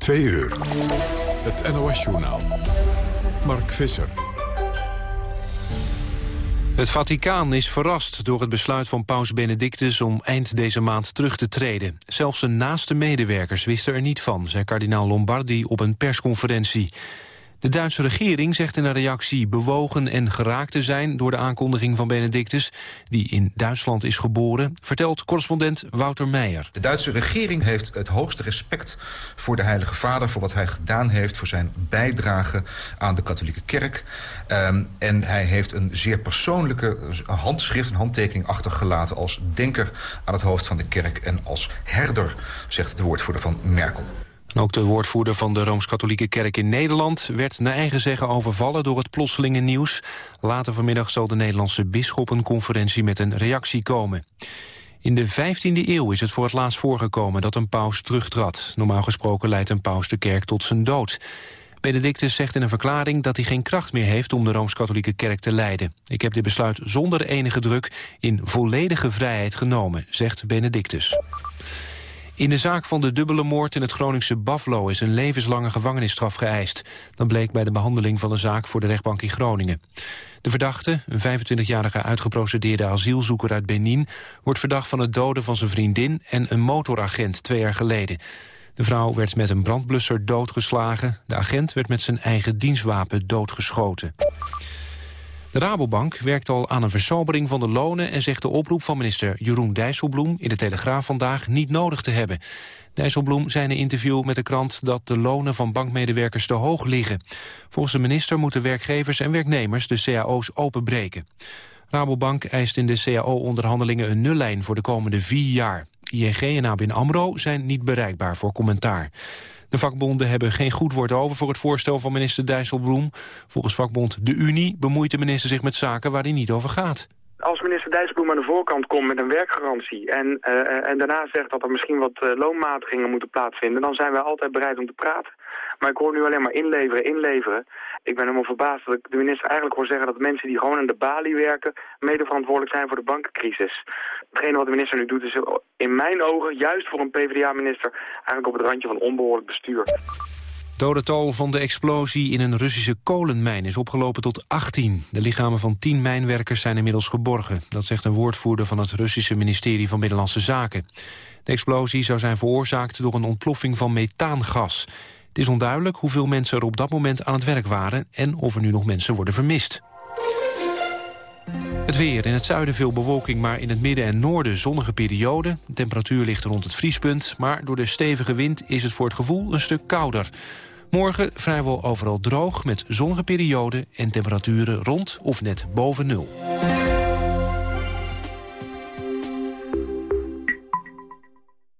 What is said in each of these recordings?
Twee uur. Het NOS-journaal. Mark Visser. Het Vaticaan is verrast door het besluit van paus Benedictus om eind deze maand terug te treden. Zelfs zijn naaste medewerkers wisten er niet van, zei kardinaal Lombardi op een persconferentie. De Duitse regering zegt in een reactie bewogen en geraakt te zijn... door de aankondiging van Benedictus, die in Duitsland is geboren... vertelt correspondent Wouter Meijer. De Duitse regering heeft het hoogste respect voor de Heilige Vader... voor wat hij gedaan heeft, voor zijn bijdrage aan de katholieke kerk. Um, en hij heeft een zeer persoonlijke handschrift, een handtekening achtergelaten... als denker aan het hoofd van de kerk en als herder, zegt de woordvoerder van Merkel. Ook de woordvoerder van de Rooms-Katholieke Kerk in Nederland... werd naar eigen zeggen overvallen door het plotselinge nieuws. Later vanmiddag zal de Nederlandse bisschoppenconferentie met een reactie komen. In de 15e eeuw is het voor het laatst voorgekomen dat een paus terugtrad. Normaal gesproken leidt een paus de kerk tot zijn dood. Benedictus zegt in een verklaring dat hij geen kracht meer heeft om de Rooms-Katholieke Kerk te leiden. Ik heb dit besluit zonder enige druk in volledige vrijheid genomen, zegt Benedictus. In de zaak van de dubbele moord in het Groningse Baflo... is een levenslange gevangenisstraf geëist. Dat bleek bij de behandeling van de zaak voor de rechtbank in Groningen. De verdachte, een 25-jarige uitgeprocedeerde asielzoeker uit Benin... wordt verdacht van het doden van zijn vriendin en een motoragent twee jaar geleden. De vrouw werd met een brandblusser doodgeslagen. De agent werd met zijn eigen dienstwapen doodgeschoten. De Rabobank werkt al aan een versobering van de lonen... en zegt de oproep van minister Jeroen Dijsselbloem... in de Telegraaf vandaag niet nodig te hebben. Dijsselbloem zei in een interview met de krant... dat de lonen van bankmedewerkers te hoog liggen. Volgens de minister moeten werkgevers en werknemers... de cao's openbreken. Rabobank eist in de cao-onderhandelingen een nullijn... voor de komende vier jaar. ING en ABN AMRO zijn niet bereikbaar voor commentaar. De vakbonden hebben geen goed woord over voor het voorstel van minister Dijsselbloem. Volgens vakbond De Unie bemoeit de minister zich met zaken waar hij niet over gaat. Als minister Dijsselbloem aan de voorkant komt met een werkgarantie... en, uh, en daarna zegt dat er misschien wat uh, loonmatigingen moeten plaatsvinden... dan zijn wij altijd bereid om te praten. Maar ik hoor nu alleen maar inleveren, inleveren. Ik ben helemaal verbaasd dat ik de minister eigenlijk hoor zeggen... dat mensen die gewoon aan de balie werken... mede verantwoordelijk zijn voor de bankencrisis. Hetgene wat de minister nu doet is in mijn ogen... juist voor een PvdA-minister eigenlijk op het randje van onbehoorlijk bestuur. Dodental van de explosie in een Russische kolenmijn is opgelopen tot 18. De lichamen van 10 mijnwerkers zijn inmiddels geborgen. Dat zegt een woordvoerder van het Russische ministerie van Binnenlandse Zaken. De explosie zou zijn veroorzaakt door een ontploffing van methaangas. Het is onduidelijk hoeveel mensen er op dat moment aan het werk waren... en of er nu nog mensen worden vermist. Het weer. In het zuiden veel bewolking, maar in het midden en noorden zonnige periode. De temperatuur ligt rond het vriespunt, maar door de stevige wind is het voor het gevoel een stuk kouder. Morgen vrijwel overal droog met zonnige perioden en temperaturen rond of net boven nul.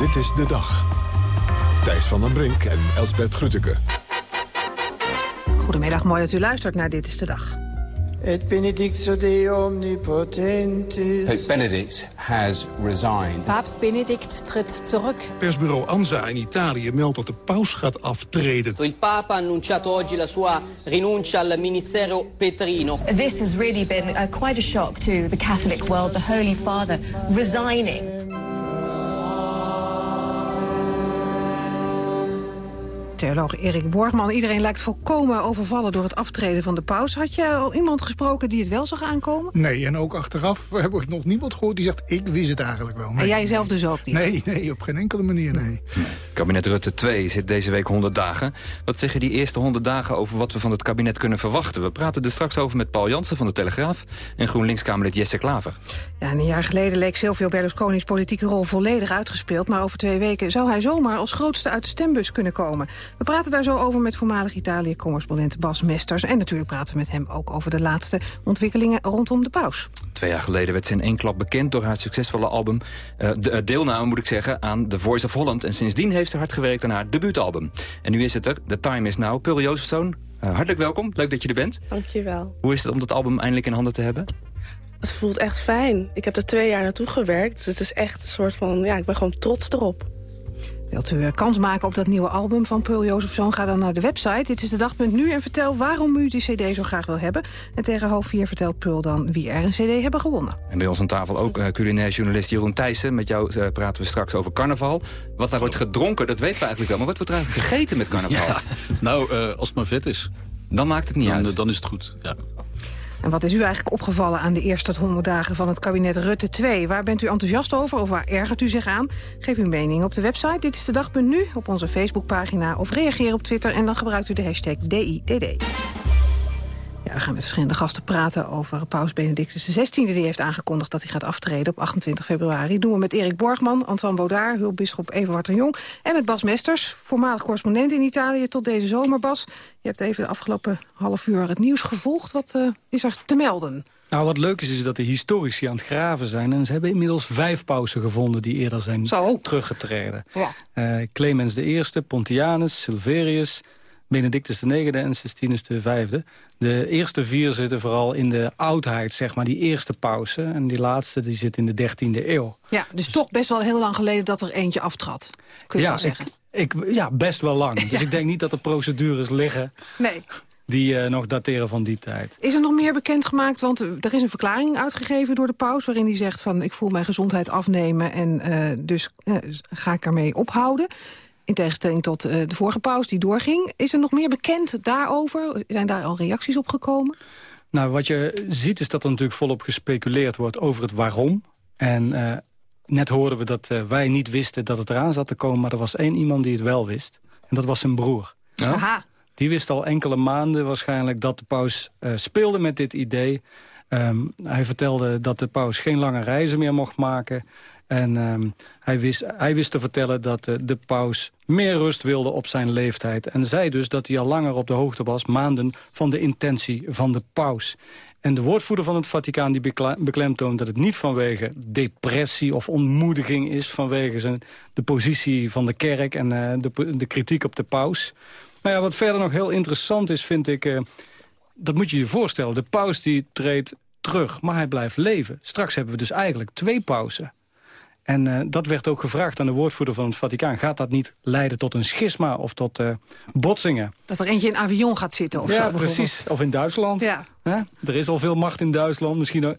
dit is de dag. Thijs van den Brink en Elsbert Grütke. Goedemiddag, mooi dat u luistert naar Dit is de Dag. Et benedictio Dei omnipotentis. Pope Benedict has resigned. Papst Benedict treedt terug. Persbureau ANSA in Italië meldt dat de paus gaat aftreden. Il Papa ha annunciato oggi la sua rinuncia al ministero Petrino. This has really been uh, quite a shock to the Catholic world, the Holy Father resigning. Theoloog Erik Borgman. Iedereen lijkt volkomen overvallen door het aftreden van de paus. Had je al iemand gesproken die het wel zag aankomen? Nee, en ook achteraf heb ik nog niemand gehoord die zegt... ik wist het eigenlijk wel. Nee. En jij zelf dus ook niet? Nee, nee, op geen enkele manier, nee. Kabinet Rutte 2 zit deze week 100 dagen. Wat zeggen die eerste 100 dagen over wat we van het kabinet kunnen verwachten? We praten er straks over met Paul Jansen van de Telegraaf... en GroenLinks-Kamerlid Jesse Klaver. Ja, een jaar geleden leek Silvio Berlusconi's politieke rol volledig uitgespeeld... maar over twee weken zou hij zomaar als grootste uit de stembus kunnen komen. We praten daar zo over met voormalig Italië-correspondent Bas Mesters... en natuurlijk praten we met hem ook over de laatste ontwikkelingen rondom de paus. Twee jaar geleden werd ze in één klap bekend door haar succesvolle album... Uh, de, uh, deelname, moet ik zeggen, aan The Voice of Holland. En sindsdien heeft heeft ze hard gewerkt aan haar debuutalbum. En nu is het er, The Time Is Now. Pearl Josephson, uh, hartelijk welkom. Leuk dat je er bent. Dankjewel. Hoe is het om dat album eindelijk in handen te hebben? Het voelt echt fijn. Ik heb er twee jaar naartoe gewerkt. Dus het is echt een soort van... Ja, ik ben gewoon trots erop. Wilt u kans maken op dat nieuwe album van Pearl Josephson? Ga dan naar de website. Dit is de dag.nu en vertel waarom u die cd zo graag wil hebben. En tegen half vier vertelt Pearl dan wie er een cd hebben gewonnen. En bij ons aan tafel ook uh, culinair journalist Jeroen Thijssen. Met jou uh, praten we straks over carnaval. Wat daar wordt gedronken, dat weten we eigenlijk wel. Maar wat wordt er eigenlijk gegeten met carnaval? Ja, nou, uh, als het maar vet is. Dan maakt het niet dan, uit. Dan is het goed, ja. En wat is u eigenlijk opgevallen aan de eerste 100 dagen van het kabinet Rutte 2? Waar bent u enthousiast over of waar ergert u zich aan? Geef uw mening op de website Dit is de Dag.nu, op onze Facebookpagina... of reageer op Twitter en dan gebruikt u de hashtag DIDD. Ja, we gaan met verschillende gasten praten over paus Benedictus XVI... die heeft aangekondigd dat hij gaat aftreden op 28 februari. doen we met Erik Borgman, Antoine Baudard, hulpbisschop Everhard de Jong... en met Bas Mesters, voormalig correspondent in Italië tot deze zomer. Bas, je hebt even de afgelopen half uur het nieuws gevolgd. Wat uh, is er te melden? Nou, wat leuk is, is dat de historici aan het graven zijn. En ze hebben inmiddels vijf pausen gevonden die eerder zijn Zo. teruggetreden. Ja. Uh, Clemens I, Pontianus, Silverius, Benedictus IX en Sixtinus V. De eerste vier zitten vooral in de oudheid, zeg maar, die eerste pauze. En die laatste die zit in de 13e eeuw. Ja, dus toch best wel heel lang geleden dat er eentje aftrad. Kun je ja, wel zeggen. Ik, ik, ja, best wel lang. Dus Ja. ik denk niet dat er procedures liggen Nee. die uh, nog dateren van die tijd. Is er nog meer bekendgemaakt? Want er is een verklaring uitgegeven door de paus... waarin hij zegt van ik voel mijn gezondheid afnemen... en uh, dus uh, ga ik ermee ophouden. In tegenstelling tot uh, de vorige paus die doorging. Is er nog meer bekend daarover? Zijn daar al reacties op gekomen? Nou, wat je ziet is dat er natuurlijk volop gespeculeerd wordt over het waarom. En uh, net hoorden we dat uh, wij niet wisten dat het eraan zat te komen... maar er was één iemand die het wel wist. En dat was zijn broer. Ja? Aha. Die wist al enkele maanden waarschijnlijk dat de paus uh, speelde met dit idee. Um, hij vertelde dat de paus geen lange reizen meer mocht maken... En um, hij, wist, hij wist te vertellen dat uh, de paus meer rust wilde op zijn leeftijd. En zei dus dat hij al langer op de hoogte was, maanden, van de intentie van de paus. En de woordvoerder van het Vaticaan die beklemtoont dat het niet vanwege depressie of ontmoediging is... vanwege zijn, de positie van de kerk en uh, de, de kritiek op de paus. Maar ja, wat verder nog heel interessant is, vind ik... Uh, dat moet je je voorstellen. De paus die treedt terug, maar hij blijft leven. Straks hebben we dus eigenlijk twee pauzen. En uh, dat werd ook gevraagd aan de woordvoerder van het Vaticaan. Gaat dat niet leiden tot een schisma of tot uh, botsingen? Dat er eentje in avion gaat zitten of ja, zo precies. Of in Duitsland. Ja. Huh? Er is al veel macht in Duitsland. Misschien ook.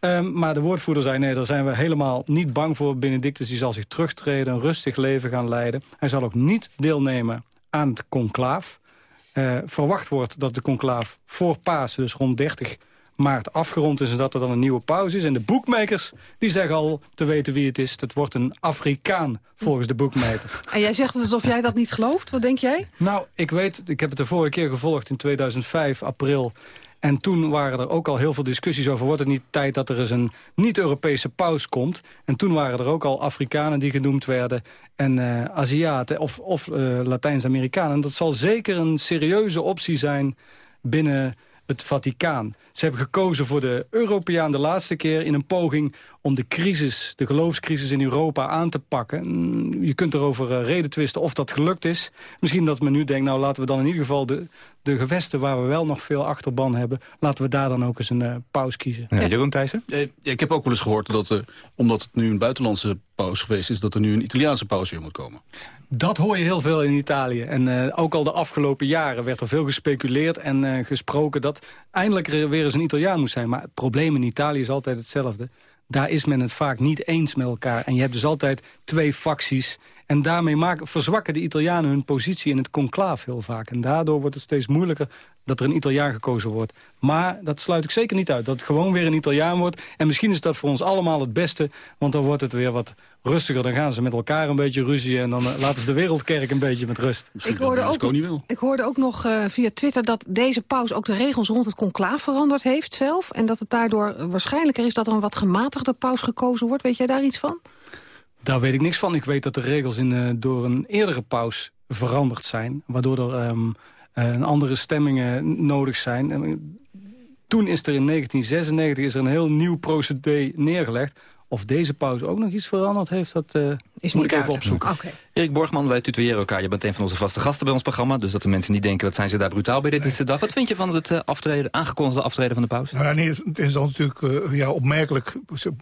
Um, maar de woordvoerder zei, nee, daar zijn we helemaal niet bang voor. Benedictus die zal zich terugtreden, een rustig leven gaan leiden. Hij zal ook niet deelnemen aan het conclaaf. Uh, verwacht wordt dat de conclaaf voor Pasen, dus rond 30 maart afgerond is en dat er dan een nieuwe pauze is. En de boekmakers die zeggen al te weten wie het is. Het wordt een Afrikaan volgens de boekmaker. En jij zegt het alsof jij dat niet gelooft. Wat denk jij? Nou, ik weet, ik heb het de vorige keer gevolgd in 2005, april. En toen waren er ook al heel veel discussies over... wordt het niet tijd dat er eens een niet-Europese paus komt. En toen waren er ook al Afrikanen die genoemd werden... en uh, Aziaten of, of uh, Latijns-Amerikanen. Dat zal zeker een serieuze optie zijn binnen het Vaticaan. Ze hebben gekozen voor de Europeaan de laatste keer... in een poging om de crisis, de geloofscrisis in Europa aan te pakken. Je kunt erover uh, reden twisten of dat gelukt is. Misschien dat men nu denkt, nou laten we dan in ieder geval... de, de gewesten waar we wel nog veel achterban hebben... laten we daar dan ook eens een uh, paus kiezen. Ja, Jeroen Thijssen? Ja, ik heb ook wel eens gehoord dat, uh, omdat het nu een buitenlandse paus geweest is... dat er nu een Italiaanse paus weer moet komen. Dat hoor je heel veel in Italië. En uh, ook al de afgelopen jaren werd er veel gespeculeerd en uh, gesproken... dat eindelijk er weer eens een Italiaan moest zijn. Maar het probleem in Italië is altijd hetzelfde. Daar is men het vaak niet eens met elkaar. En je hebt dus altijd twee facties. En daarmee maken, verzwakken de Italianen hun positie in het conclaaf heel vaak. En daardoor wordt het steeds moeilijker dat er een Italiaan gekozen wordt. Maar dat sluit ik zeker niet uit. Dat het gewoon weer een Italiaan wordt. En misschien is dat voor ons allemaal het beste. Want dan wordt het weer wat rustiger. Dan gaan ze met elkaar een beetje ruzie. En dan uh, laten ze de wereldkerk een beetje met rust. Ik hoorde, ook, ik hoorde ook nog uh, via Twitter dat deze paus ook de regels rond het conclaaf veranderd heeft zelf. En dat het daardoor waarschijnlijker is dat er een wat gematigde paus gekozen wordt. Weet jij daar iets van? Daar weet ik niks van. Ik weet dat de regels in, uh, door een eerdere paus veranderd zijn. Waardoor er um, andere stemmingen nodig zijn. En, toen is er in 1996 is er een heel nieuw procedé neergelegd Of deze paus ook nog iets veranderd heeft, dat uh, is moet ik even opzoeken. Okay. Erik Borgman, wij tutoyeren elkaar. Je bent een van onze vaste gasten bij ons programma. Dus dat de mensen niet denken, wat zijn ze daar brutaal bij dit is de dag. Wat vind je van het uh, aftreden, aangekondigde aftreden van de paus? Nou, nee, het is dan natuurlijk uh, ja, opmerkelijk,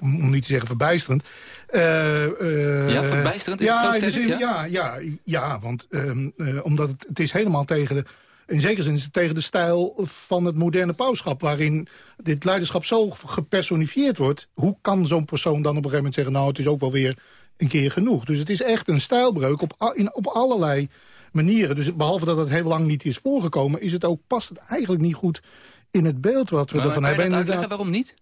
om niet te zeggen verbijsterend. ja, verbijsterend? Is ja, het zo sterk? Dus, ja? ja, ja, ja, want um, omdat het, het is helemaal tegen de in zekere zin is het tegen de stijl van het moderne pauschap... waarin dit leiderschap zo gepersonifieerd wordt. Hoe kan zo'n persoon dan op een gegeven moment zeggen... nou, het is ook wel weer een keer genoeg. Dus het is echt een stijlbreuk op, in, op allerlei manieren. Dus behalve dat het heel lang niet is voorgekomen... Is het ook, past het eigenlijk niet goed in het beeld wat we maar ervan hebben. Uitleggen, waarom niet?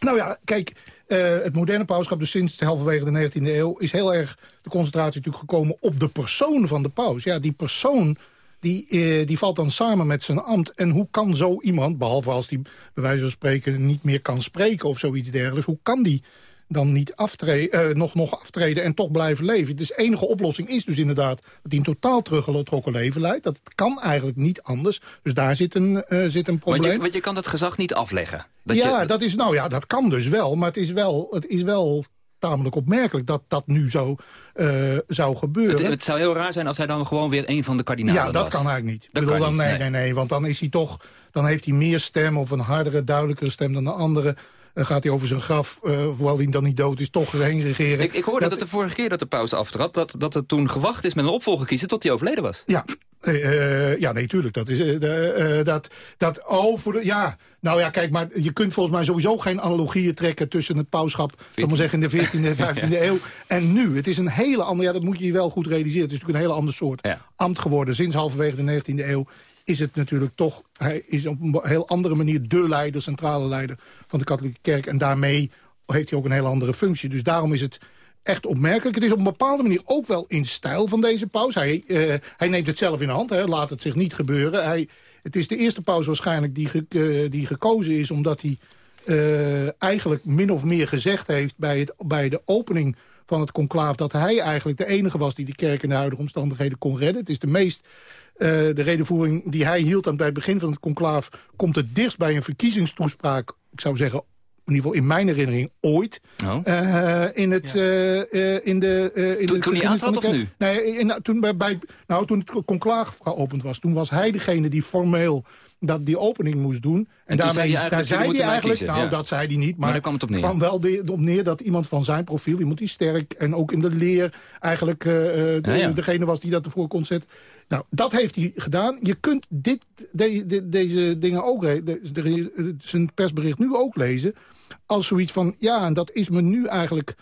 Nou ja, kijk, uh, het moderne pauschap, dus sinds halverwege de 19e eeuw... is heel erg de concentratie natuurlijk gekomen op de persoon van de paus. Ja, die persoon die, eh, die valt dan samen met zijn ambt. En hoe kan zo iemand, behalve als die bij wijze van spreken niet meer kan spreken of zoiets dergelijks... hoe kan die dan niet aftreden, uh, nog, nog aftreden en toch blijven leven? Dus de enige oplossing is dus inderdaad dat hij een totaal teruggetrokken leven leidt. Dat kan eigenlijk niet anders. Dus daar zit een, uh, zit een probleem. Want je, want je kan dat gezag niet afleggen. Dat ja, je... dat is, nou ja, dat kan dus wel. Maar het is wel, het is wel tamelijk opmerkelijk dat dat nu zo uh, zou gebeuren. Het, het, zou heel raar zijn als hij dan gewoon weer een van de kardinalen Ja, dat was. kan eigenlijk niet. Dat bedoel, dan, niet, nee, nee. nee, nee, want dan is hij toch, dan heeft hij meer stem of een hardere, duidelijkere stem dan de andere. Dan gaat hij over zijn graf, uh, hoewel hij dan niet dood is, toch heen regeren. Ik, ik hoorde dat, dat, de vorige keer dat de pauze aftrad... dat, dat er toen gewacht is met een opvolger kiezen tot hij overleden was. Ja, uh, ja, nee, tuurlijk. Dat is dat, dat. Oh, voor de. Ja, nou ja, kijk, maar je kunt volgens mij sowieso geen analogieën trekken tussen het pauschap, zal maar zeggen, in de 14e en 15e ja. eeuw en nu. Het is een hele andere. Ja, dat moet je je wel goed realiseren. Het is natuurlijk een hele ander soort ja. ambt geworden. Sinds halverwege de 19e eeuw is het natuurlijk toch. Hij is op een heel andere manier de leider, centrale leider van de katholieke kerk. En daarmee heeft hij ook een hele andere functie. Dus daarom is het echt opmerkelijk. Het is op een bepaalde manier ook wel in stijl van deze paus. Hij, uh, hij neemt het zelf in de hand, hè, laat het zich niet gebeuren. Hij, het is de eerste paus waarschijnlijk die, ge, uh, die gekozen is... omdat hij uh, eigenlijk min of meer gezegd heeft bij, het, bij de opening van het conclaaf... dat hij eigenlijk de enige was die de kerk in de huidige omstandigheden kon redden. Het is de meest... Uh, de redenvoering die hij hield aan bij het begin van het conclaaf... komt het dichtst bij een verkiezingstoespraak, ik zou zeggen in ieder geval in mijn herinnering ooit. Oh. Uh, in, het, ja. uh, in de... Uh, in toen, toen hij aantrad of nu? Nee, in, toen, bij, bij, nou, toen het conclaaf geopend was. Toen was hij degene die formeel dat die opening moest doen. En, en daarmee zei daar zei hij eigenlijk... kiezen, nou, ja. dat zei hij niet. Maar, maar daar kwam het op neer. kwam wel de, op neer dat iemand van zijn profiel... iemand die sterk en ook in de leer eigenlijk de, ja, ja. degene was die dat ervoor kon zetten. Nou, dat heeft hij gedaan. Je kunt dit, de, de, deze dingen ook... De, zijn persbericht nu ook lezen als zoiets van, ja, en dat is me nu eigenlijk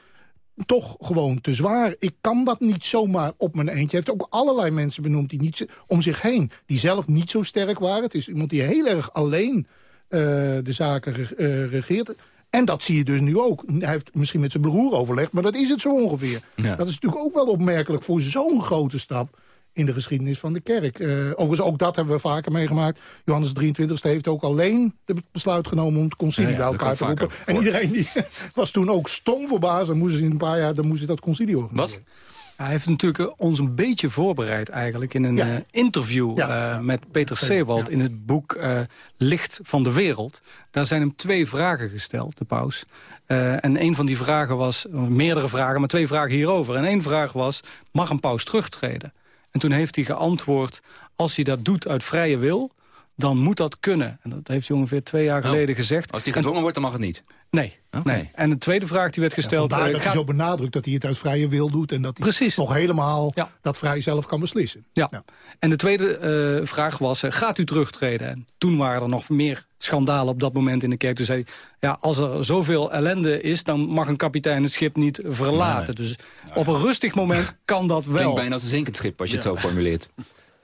toch gewoon te zwaar. Ik kan dat niet zomaar op mijn eentje. Hij heeft ook allerlei mensen benoemd die niet om zich heen... die zelf niet zo sterk waren. Het is iemand die heel erg alleen uh, de zaken uh, regeert. En dat zie je dus nu ook. Hij heeft misschien met zijn broer overlegd, maar dat is het zo ongeveer. Ja. Dat is natuurlijk ook wel opmerkelijk voor zo'n grote stap in de geschiedenis van de kerk. Uh, overigens, ook dat hebben we vaker meegemaakt. Johannes 23 heeft ook alleen het besluit genomen om het concilie ja, ja, bij elkaar te roepen. En iedereen die was toen ook stom verbaasd. Dan moesten ze in een paar jaar dan moest dat concilie organiseren. Wat? Hij heeft natuurlijk ons een beetje voorbereid eigenlijk in een ja. uh, interview ja. uh, met Peter Seewald... Ja. in het boek uh, Licht van de Wereld. Daar zijn hem twee vragen gesteld, de paus. Uh, en een van die vragen was, meerdere vragen, maar twee vragen hierover. En één vraag was, mag een paus terugtreden? En toen heeft hij geantwoord, als hij dat doet uit vrije wil... dan moet dat kunnen. En dat heeft hij ongeveer twee jaar geleden oh. gezegd. Als hij gedwongen en, wordt, dan mag het niet? Nee, okay. nee. En de tweede vraag die werd gesteld... Ja, vandaar dat uh, hij zo benadrukt dat hij het uit vrije wil doet... en dat hij Precies. nog helemaal ja. dat vrij zelf kan beslissen. Ja. ja. En de tweede uh, vraag was, uh, gaat u terugtreden? En toen waren er nog meer schandalen op dat moment in de kerk. Toen zei hij, ja, als er zoveel ellende is... dan mag een kapitein het schip niet verlaten. Nee. Dus op een rustig moment kan dat wel. Klinkt bijna als een zinkend schip als je ja. het zo formuleert.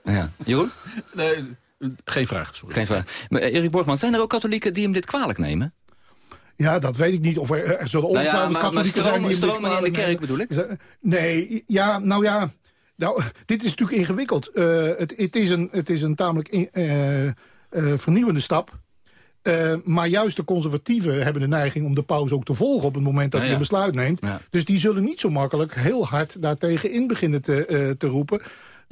ja. Jeroen? Nee, geen vraag, sorry. Geen vraag. Maar Erik Borgman, zijn er ook katholieken die hem dit kwalijk nemen? Ja, dat weet ik niet. Of er, er zullen ongetwijfeld nou ja, katholieken stromen, zijn die stromen in de kerk bedoel ik? Nee, ja, nou ja... Nou, dit is natuurlijk ingewikkeld. Uh, het, het, is een, het is een tamelijk in, uh, uh, vernieuwende stap. Uh, maar juist de conservatieven hebben de neiging om de paus ook te volgen... op het moment dat ja, hij een besluit neemt. Ja. Dus die zullen niet zo makkelijk heel hard daartegen in beginnen te, uh, te roepen.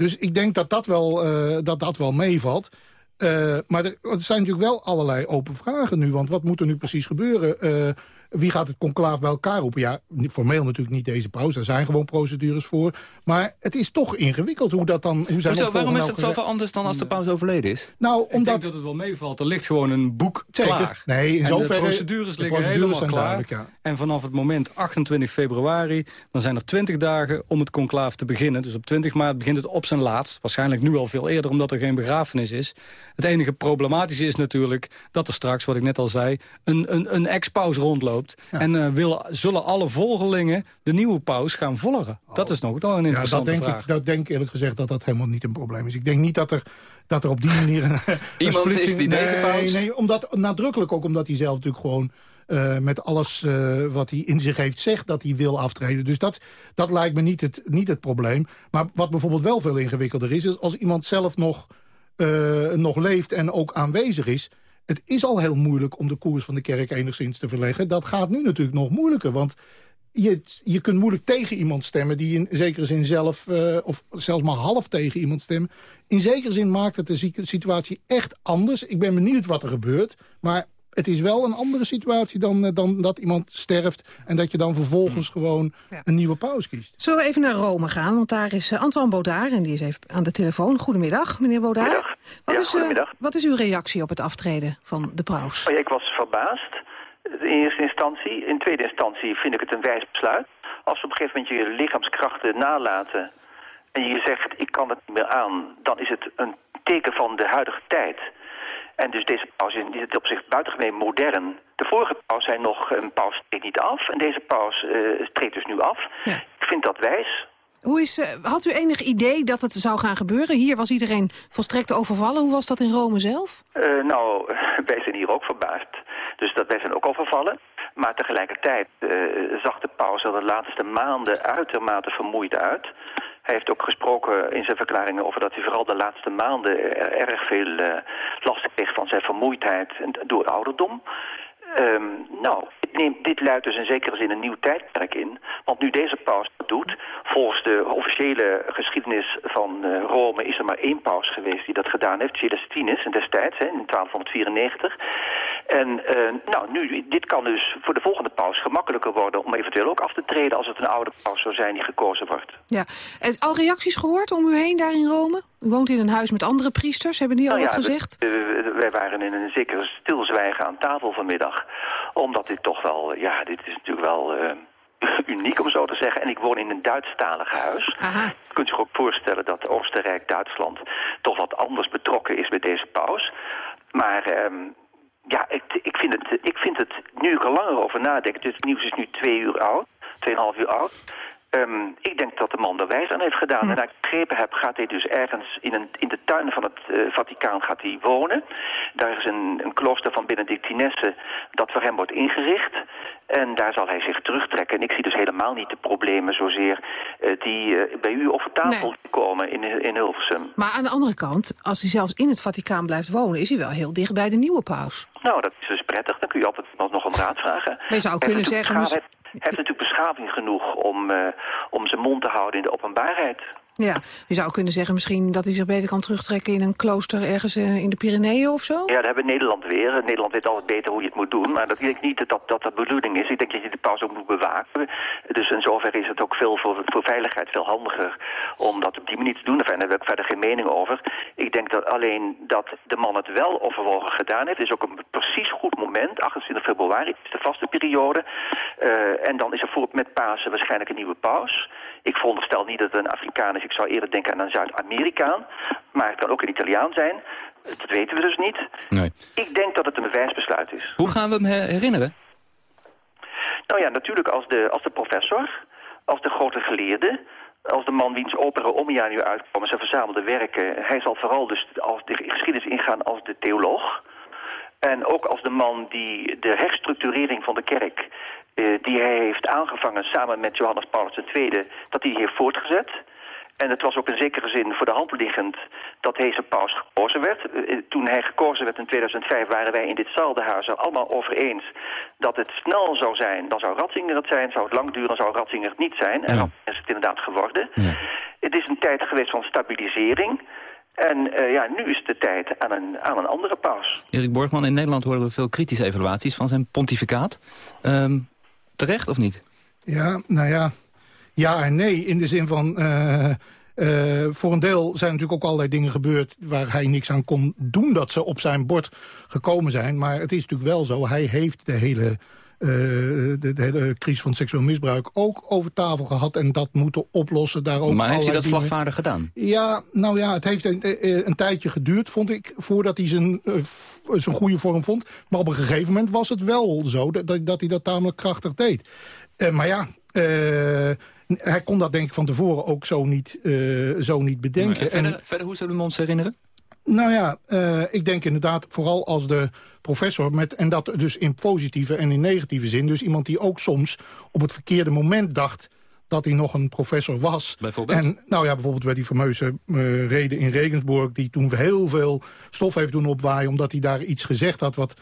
Dus ik denk dat dat wel, uh, dat dat wel meevalt. Uh, maar er, er, zijn natuurlijk wel allerlei open vragen nu. Want wat moet er nu precies gebeuren? Wie gaat het conclaaf bij elkaar roepen? Ja, formeel natuurlijk niet deze paus. Daar zijn gewoon procedures voor. Maar het is toch ingewikkeld hoe dat dan... Hoe zijn Hoezo, waarom is nou het zoveel anders dan als de paus overleden is? Nou, Ik omdat... denk dat het wel meevalt. Er ligt gewoon een boek Zeker. klaar. Nee, in zoverre- de procedures de liggen procedures helemaal zijn klaar. duidelijk, ja. En vanaf het moment 28 februari... dan zijn er 20 dagen om het conclaaf te beginnen. Dus op 20 maart begint het op zijn laatst. Waarschijnlijk nu al veel eerder, omdat er geen begrafenis is. Het enige problematische is natuurlijk dat er straks, wat ik net al zei... een, een, een ex-paus rondloopt. En eh, willen, zullen alle volgelingen de nieuwe paus gaan volgen? Dat is nog wel een Ja, dat interessante denk, vraag. ik, dat denk ik eerlijk gezegd dat dat helemaal niet een probleem is. Ik denk niet dat er, dat er op die manier... Een, een Iemand is splitsing- die deze paus? Nee, omdat, nadrukkelijk ook omdat hij zelf natuurlijk gewoon... eh, met alles eh, wat hij in zich heeft zegt dat hij wil aftreden. Dus dat, dat lijkt me niet het, niet het probleem. Maar wat bijvoorbeeld wel veel ingewikkelder is... is als iemand zelf nog, eh, nog leeft en ook aanwezig is... Het is al heel moeilijk om de koers van de kerk enigszins te verleggen. Dat gaat nu natuurlijk nog moeilijker, want je, je kunt moeilijk tegen iemand stemmen... die in zekere zin zelf, eh, of zelfs maar half tegen iemand stemmen. In zekere zin maakt het de zieke- situatie echt anders. Ik ben benieuwd wat er gebeurt, maar het is wel een andere situatie... dan, eh, dan dat iemand sterft en dat je dan vervolgens gewoon een nieuwe paus kiest. Zullen we even naar Rome gaan? Want daar is eh, Antoine Baudard en die is even aan de telefoon. Goedemiddag, meneer Baudard. Wat, Ja, is, eh, wat is uw reactie op het aftreden van de paus? Oh ja, ik was verbaasd in eerste instantie. In tweede instantie vind ik het een wijs besluit. Als we op een gegeven moment je lichaamskrachten nalaten... en je zegt, ik kan het niet meer aan... dan is het een teken van de huidige tijd. En dus deze paus is in dit opzicht buitengemeen modern. De vorige paus zei nog, een paus treedt niet af. En deze paus eh, treedt dus nu af. Ik vind dat wijs. Hoe is, eh, had u enig idee dat het zou gaan gebeuren? Hier was iedereen volstrekt overvallen. Hoe was dat in Rome zelf? Eh, nou, wij zijn hier ook verbaasd. Dus dat wij zijn ook al vervallen. Maar tegelijkertijd eh, zag de paus er de laatste maanden uitermate vermoeid uit. Hij heeft ook gesproken in zijn verklaringen over dat hij vooral de laatste maanden er- erg veel last kreeg van zijn vermoeidheid door ouderdom. Ehm, nou, dit, luidt dus in zekere zin een nieuw tijdperk in. Want nu deze paus dat doet, volgens de officiële geschiedenis van eh, Rome is er maar één paus geweest die dat gedaan heeft, Celestinus, en destijds, in 1294. En eh, nou, nu, dit kan dus voor de volgende paus gemakkelijker worden om eventueel ook af te treden als het een oude paus zou zijn die gekozen wordt. Ja. Eh, Al reacties gehoord om u heen daar in Rome? U woont in een huis met andere priesters. Hebben die al Nou wat ja, gezegd? we- wij waren in een zekere stilzwijgen aan tafel vanmiddag. Omdat dit toch wel, ja, dit is natuurlijk wel eh, uniek om zo te zeggen. En ik woon in een Duitsstalig huis. Je kunt zich ook voorstellen dat Oostenrijk, Duitsland toch wat anders betrokken is met deze paus. Maar ehm, ja, ik, ik, vind het, ik vind het, nu ik er langer over nadenk, dit nieuws is nu twee uur oud, tweeënhalf uur oud. Ehm, ik denk dat de man er wijs aan heeft gedaan. En naar ik begrepen heb, gaat hij dus ergens in, een, in de tuin van het eh, Vaticaan gaat hij wonen. Daar is een, een klooster van Benedictinessen dat voor hem wordt ingericht. En daar zal hij zich terugtrekken. En ik zie dus helemaal niet de problemen zozeer eh, die eh, bij u over tafel komen in, in Hilversum. Maar aan de andere kant, als hij zelfs in het Vaticaan blijft wonen... is hij wel heel dicht bij de nieuwe paus. Nou, dat is dus prettig. Dan kun je altijd nog, om raad vragen. Maar je zou kunnen zeggen... heeft natuurlijk beschaving genoeg om, eh, om zijn mond te houden in de openbaarheid. Ja, je zou kunnen zeggen misschien dat hij zich beter kan terugtrekken... in een klooster ergens eh, in de Pyreneeën of zo? Ja, dat hebben we Nederland weer. Nederland weet altijd beter hoe je het moet doen. Maar dat denk ik niet dat dat, dat, dat de bedoeling is. Ik denk dat je de paus ook moet bewaken. Dus in zoverre is het ook veel voor, voor veiligheid veel handiger om dat op die manier te doen. Enfin, daar heb ik verder geen mening over. Ik denk dat alleen dat de man het wel overwogen gedaan heeft. is ook een precies goed moment. 28 februari is de vaste periode. Eh, en dan is er voor, met Pasen waarschijnlijk een nieuwe paus. Ik veronderstel niet dat het een Afrikaan is. Ik zou eerder denken aan een Zuid-Amerikaan. Maar het kan ook een Italiaan zijn. Dat weten we dus niet. Nee. Ik denk dat het een bewijsbesluit is. Hoe gaan we hem her- herinneren? Nou ja, natuurlijk als de, als de professor, als de grote geleerde... als de man wiens opera Omnia nu uitkomen, zijn verzamelde werken... hij zal vooral dus als de geschiedenis ingaan als de theoloog... En ook als de man die de herstructurering van de kerk... eh, die hij heeft aangevangen samen met Johannes Paulus II... dat hij heeft voortgezet... En het was ook in zekere zin voor de hand liggend dat deze paus gekozen werd. Eh, Toen hij gekozen werd in 2005 waren wij in ditzelfde huis er allemaal over eens dat het snel zou zijn. Dan zou Ratzinger het zijn, zou het lang duren, dan zou Ratzinger het niet zijn. En Ratzinger is het inderdaad geworden. Het is een tijd geweest van stabilisering. En eh, ja, nu is de tijd aan een, aan een andere paus. Erik Borgman, in Nederland horen we veel kritische evaluaties van zijn pontificaat. Ehm, terecht of niet? Ja, nou ja, ja en nee. In de zin van, eh, eh, voor een deel zijn natuurlijk ook allerlei dingen gebeurd... waar hij niks aan kon doen dat ze op zijn bord gekomen zijn. Maar het is natuurlijk wel zo, hij heeft de hele... eh, de, de hele crisis van seksueel misbruik ook over tafel gehad... en dat moeten oplossen. Daar ook maar heeft hij dat dingen- slagvaardig gedaan? Ja, nou ja, het heeft een, een tijdje geduurd, vond ik... voordat hij zijn, zijn goede vorm vond. Maar op een gegeven moment was het wel zo... dat, dat hij dat tamelijk krachtig deed. Maar ja, hij kon dat denk ik van tevoren ook zo niet, eh, zo niet bedenken. En verder, verder, hoe zullen we ons herinneren? Nou ja, eh, ik denk inderdaad vooral als de professor... Met, en dat dus in positieve en in negatieve zin... dus iemand die ook soms op het verkeerde moment dacht dat hij nog een professor was. Bijvoorbeeld? En nou ja, bijvoorbeeld bij die fameuze eh, reden in Regensburg... die toen heel veel stof heeft doen opwaaien... omdat hij daar iets gezegd had wat,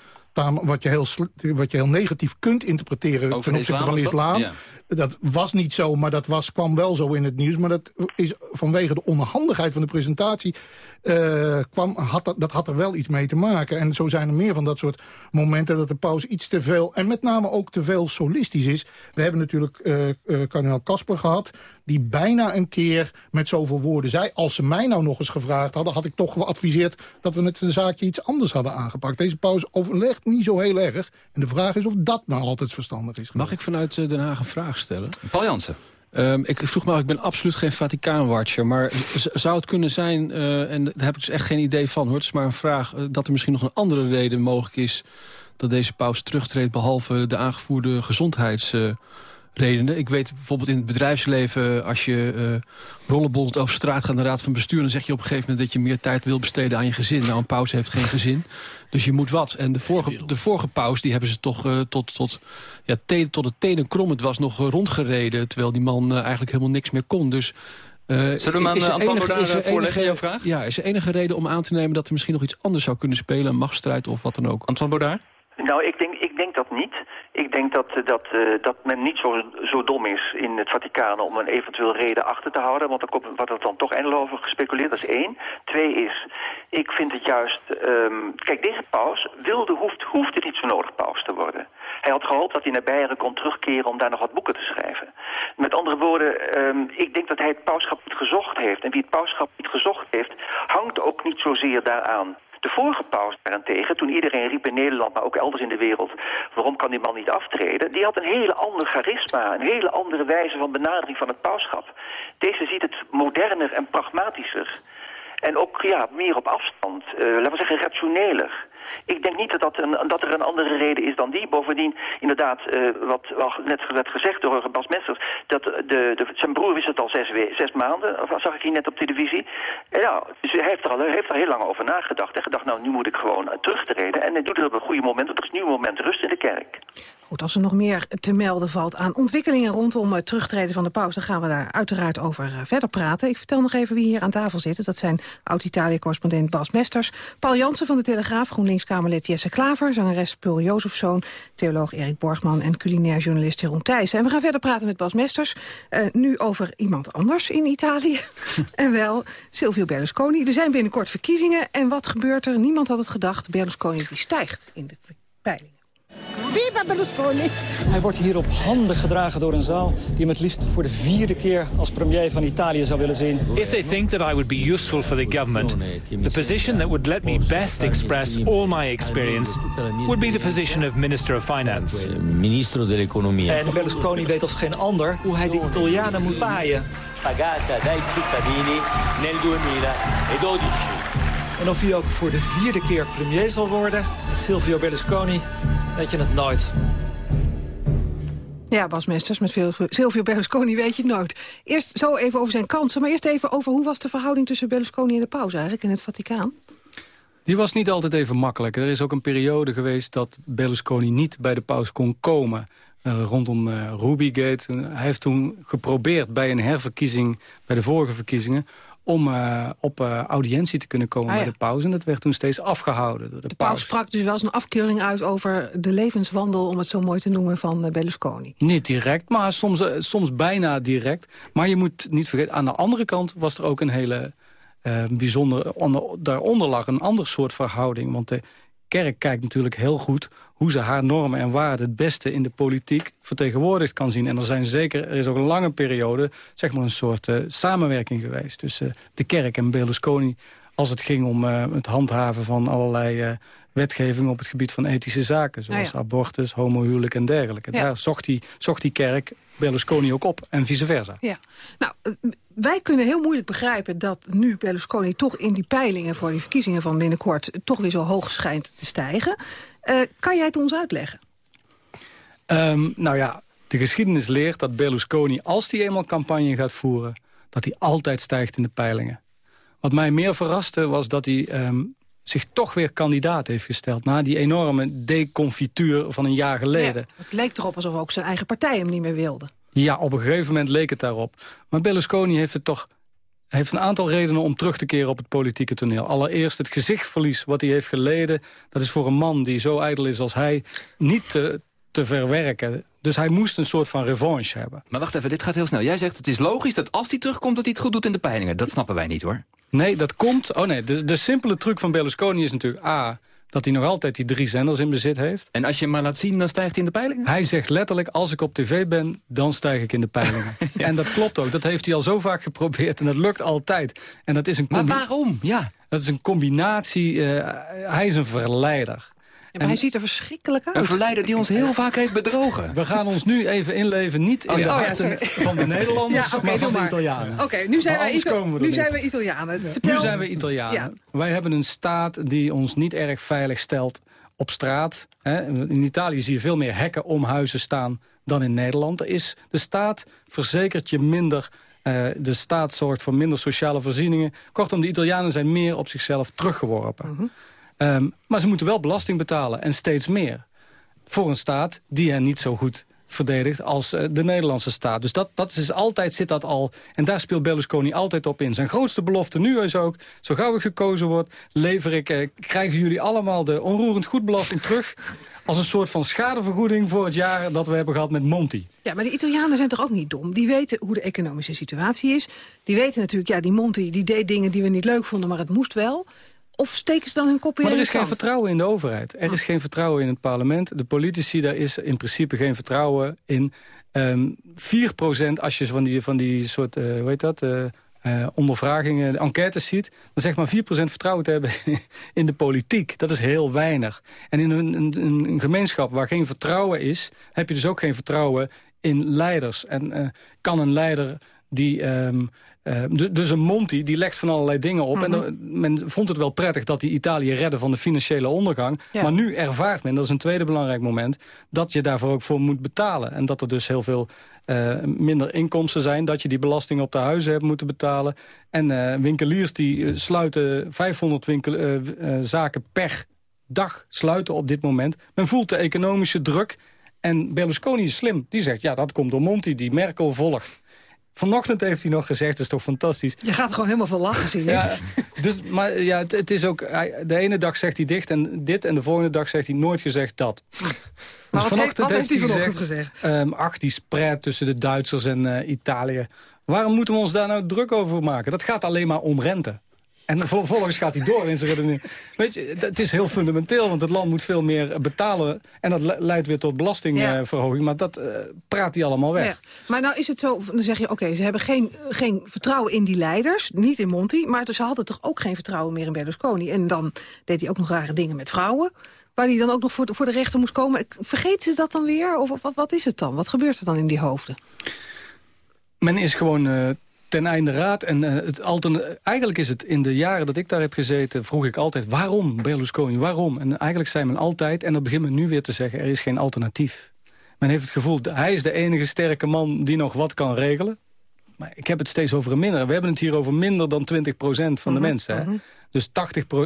wat, je, heel, wat je heel negatief kunt interpreteren... Over ten opzichte van de islam. Ja. Dat was niet zo, maar dat was, kwam wel zo in het nieuws. Maar dat is vanwege de onhandigheid van de presentatie... eh, kwam, had dat, dat had er wel iets mee te maken. En zo zijn er meer van dat soort momenten dat de paus iets te veel... en met name ook te veel solistisch is. We hebben natuurlijk eh eh, kardinaal Kasper gehad... die bijna een keer met zoveel woorden zei... als ze mij nou nog eens gevraagd hadden... had ik toch geadviseerd dat we het zaakje iets anders hadden aangepakt. Deze paus overlegt niet zo heel erg. En de vraag is of dat nou altijd verstandig is. Mag ik vanuit Den Haag een vraag stellen? Paul Jansen. Ehm, ik vroeg me ik ben absoluut geen Vaticaanwatcher... maar zou het kunnen zijn, eh, en daar heb ik dus echt geen idee van... hoor, het is maar een vraag, eh, dat er misschien nog een andere reden mogelijk is... dat deze paus terugtreedt behalve de aangevoerde gezondheidsredenen. Ik weet bijvoorbeeld in het bedrijfsleven... als je uh, rollenbollend over straat gaat naar de raad van bestuur... dan zeg je op een gegeven moment dat je meer tijd wil besteden aan je gezin. Nou, een paus heeft geen gezin, dus je moet wat. En de vorige, de vorige paus, die hebben ze toch uh, tot, tot, ja, te, tot het tenen krommend was nog rondgereden... terwijl die man uh, eigenlijk helemaal niks meer kon. Dus... Uh, Zullen we hem aan Antoine Baudard voorleggen, jouw vraag? Ja, is er enige reden om aan te nemen dat er misschien nog iets anders zou kunnen spelen... een machtsstrijd of wat dan ook? Antoine Baudard? Nou, ik denk, ik denk dat niet. Ik denk dat, dat, uh, dat men niet zo, zo dom is in het Vaticaan om een eventueel reden achter te houden. Want dan wordt er dan toch eindeloos over gespeculeerd. Dat is één. Twee is, ik vind het juist... Um, kijk, deze paus wilde, hoeft, er niet zo nodig paus te worden. Hij had gehoopt dat hij naar Beieren kon terugkeren om daar nog wat boeken te schrijven. Met andere woorden, um, ik denk dat hij het pauschap niet gezocht heeft. En wie het pauschap niet gezocht heeft, hangt ook niet zozeer daaraan. De vorige paus daarentegen, toen iedereen riep in Nederland, maar ook elders in de wereld, waarom kan die man niet aftreden? Die had een hele ander charisma, een hele andere wijze van benadering van het pauschap. Deze ziet het moderner en pragmatischer. En ook ja, meer op afstand, uh, laten we zeggen rationeler. Ik denk niet dat, dat, een, dat er een andere reden is dan die. Bovendien, inderdaad, uh, wat net werd gezegd door Bas Messers... dat de, de, zijn broer wist het al zes, zes maanden, zag ik hier net op televisie. En ja, dus hij heeft er al heeft er heel lang over nagedacht. En gedacht, nou, nu moet ik gewoon terugtreden. En hij doet het op een goede moment, want er is een moment rust in de kerk. Goed, als er nog meer te melden valt aan ontwikkelingen rondom het terugtreden van de paus... dan gaan we daar uiteraard over verder praten. Ik vertel nog even wie hier aan tafel zitten. Dat zijn oud-Italië-correspondent Bas Mesters... Paul Jansen van de Telegraaf, GroenLinks-Kamerlid Jesse Klaver... zangeres Pul Jozefzoon, theoloog Erik Borgman... en culinair journalist Jeroen Thijs. En we gaan verder praten met Bas Mesters. Uh, nu over iemand anders in Italië. en wel Silvio Berlusconi. Er zijn binnenkort verkiezingen. En wat gebeurt er? Niemand had het gedacht. Berlusconi die stijgt in de peilingen. Viva Berlusconi! Hij wordt hier op handen gedragen door een zaal die hem het liefst voor de vierde keer als premier van Italië zou willen zien. If they think that I would be useful for the government, the position that would let me best express all my experience would be the position of Minister of Finance. Ministro dell'Economia. En Berlusconi weet als geen ander hoe hij de Italianen moet paaien. Pagata dai cittadini nel 2012. En of hij ook voor de vierde keer premier zal worden, met Silvio Berlusconi, weet je het nooit. Ja, Bas Mesters, met Silvio Berlusconi weet je het nooit. Eerst zo even over zijn kansen, maar eerst even over hoe was de verhouding tussen Berlusconi en de paus eigenlijk in het Vaticaan? Die was niet altijd even makkelijk. Er is ook een periode geweest dat Berlusconi niet bij de paus kon komen. Uh, rondom uh, Rubygate. Hij heeft toen geprobeerd bij een herverkiezing, bij de vorige verkiezingen om uh, op uh, audiëntie te kunnen komen ah, ja. bij de paus. En dat werd toen steeds afgehouden door de, de paus. paus sprak dus wel eens een afkeuring uit over de levenswandel... om het zo mooi te noemen, van uh, Berlusconi. Niet direct, maar soms, soms bijna direct. Maar je moet niet vergeten, aan de andere kant was er ook een hele uh, bijzonder, onder, daaronder lag een ander soort verhouding. Want de kerk kijkt natuurlijk heel goed hoe ze haar normen en waarden het beste in de politiek vertegenwoordigd kan zien. En er, zijn zeker, er is ook een lange periode zeg maar een soort uh, samenwerking geweest tussen uh, de kerk en Berlusconi als het ging om uh, het handhaven van allerlei wetgeving op het gebied van ethische zaken. Zoals Nou ja. abortus, homohuwelijk en dergelijke. Ja. Daar zocht die, zocht die kerk Berlusconi ook op en vice versa. Ja. Nou, eh, wij kunnen heel moeilijk begrijpen dat nu Berlusconi toch in die peilingen voor die verkiezingen van binnenkort toch weer zo hoog schijnt te stijgen. Eh, kan jij het ons uitleggen? Ehm, nou ja, de geschiedenis leert dat Berlusconi, als hij eenmaal campagne gaat voeren... dat hij altijd stijgt in de peilingen. Wat mij meer verraste was dat hij ehm, zich toch weer kandidaat heeft gesteld... na die enorme deconfituur van een jaar geleden. Ja, het leek erop alsof ook zijn eigen partij hem niet meer wilde. Ja, op een gegeven moment leek het daarop. Maar Berlusconi heeft het toch heeft een aantal redenen om terug te keren op het politieke toneel. Allereerst het gezichtverlies wat hij heeft geleden. Dat is voor een man die zo ijdel is als hij niet te, te verwerken. Dus hij moest een soort van revanche hebben. Maar wacht even, dit gaat heel snel. Jij zegt het is logisch dat als hij terugkomt dat hij het goed doet in de peilingen. Dat snappen wij niet hoor. Nee, dat komt... Oh nee, de, de simpele truc van Berlusconi is natuurlijk... A, dat hij nog altijd die drie zenders in bezit heeft. En als je hem maar laat zien, dan stijgt hij in de peilingen? Hij zegt letterlijk, als ik op tv ben, dan stijg ik in de peilingen. En dat klopt ook. Dat heeft hij al zo vaak geprobeerd en dat lukt altijd. En dat is een Maar waarom? Ja. Dat is een combinatie... eh, hij is een verleider. Maar hij ziet er verschrikkelijk uit. Een verleider die ons heel vaak heeft bedrogen. We gaan ons nu even inleven, niet in Oh ja. de Oh ja, harten sorry. van de Nederlanders, Ja, maar van de maar. Italianen. Oké, nu zijn Maar wij Ita- nu zijn we Italianen. Vertel. Nu zijn we Italianen. Ja. Wij hebben een staat die ons niet erg veilig stelt op straat. Hè. In Italië zie je veel meer hekken om huizen staan dan in Nederland. Er is, de staat verzekert je minder... eh, de staat zorgt voor minder sociale voorzieningen. Kortom, de Italianen zijn meer op zichzelf teruggeworpen. Mhm. Ehm, maar ze moeten wel belasting betalen en steeds meer. Voor een staat die hen niet zo goed verdedigt als eh, de Nederlandse staat. Dus dat, dat is altijd zit dat al. En daar speelt Berlusconi altijd op in. Zijn grootste belofte nu is ook... zo gauw ik gekozen word, lever ik, eh, krijgen jullie allemaal de onroerend goedbelasting terug... als een soort van schadevergoeding voor het jaar dat we hebben gehad met Monti. Ja, maar de Italianen zijn toch ook niet dom? Die weten hoe de economische situatie is. Die weten natuurlijk, ja, die Monti die deed dingen die we niet leuk vonden, maar het moest wel. Of steken ze dan hun kop weer Maar er in is geen vertrouwen in de overheid. Er is geen vertrouwen in het parlement. De politici, daar is in principe geen vertrouwen in. Ehm 4% als je van die, van die soort, eh hoe heet dat, eh, eh, ondervragingen, enquêtes ziet... dan zeg maar 4% vertrouwen te hebben in de politiek. Dat is heel weinig. En in een, een, een gemeenschap waar geen vertrouwen is... heb je dus ook geen vertrouwen in leiders. En kan een leider die... ehm, eh, dus een Monti die legt van allerlei dingen op. En dan- men vond het wel prettig dat hij Italië redde van de financiële ondergang. Ja. Maar nu ervaart men, dat is een tweede belangrijk moment... dat je daarvoor ook voor moet betalen. En dat er dus heel veel eh, minder inkomsten zijn. Dat je die belasting op de huizen hebt moeten betalen. En eh, winkeliers die eh, sluiten 500 winkel, zaken per dag sluiten op dit moment. Men voelt de economische druk. En Berlusconi is slim. Die zegt, ja, dat komt door Monti, die Merkel volgt. Vanochtend heeft hij nog gezegd, dat is toch fantastisch... Je gaat gewoon helemaal veel lachen, zie je. Ja, dus, maar ja, het, het is ook... hij- De ene dag zegt hij dicht en dit en de volgende dag zegt hij nooit gezegd dat. Maar wat heeft- wat heeft hij vanochtend gezegd? ehm, ach, die spread tussen de Duitsers en eh, Italië. Waarom moeten we ons daar nou druk over maken? Dat gaat alleen maar om rente. En vervolgens gaat hij door in zijn redenering. Weet je, het is heel fundamenteel, want het land moet veel meer betalen. En dat le- leidt weer tot belastingverhoging. Maar dat eh, praat hij allemaal weg. Ja. Maar nou is het zo, dan zeg je, oké, ze hebben geen, geen vertrouwen in die leiders, niet in Monti, maar ze hadden toch ook geen vertrouwen meer in Berlusconi. En dan deed hij ook nog rare dingen met vrouwen, waar hij dan ook nog voor de, voor de rechter moest komen. Vergeten ze dat dan weer? Of, of wat, wat is het dan? Wat gebeurt er dan in die hoofden? Men is gewoon eh, ten einde raad. En eh, het eigenlijk is het in de jaren dat ik daar heb gezeten... vroeg ik altijd, waarom Berlusconi, waarom? En eigenlijk zei men altijd, en dat begint men nu weer te zeggen... er is geen alternatief. Men heeft het gevoel, hij is de enige sterke man die nog wat kan regelen. Maar ik heb het steeds over een minder. We hebben het hier over minder dan 20% van de mensen. Hè? Dus 80%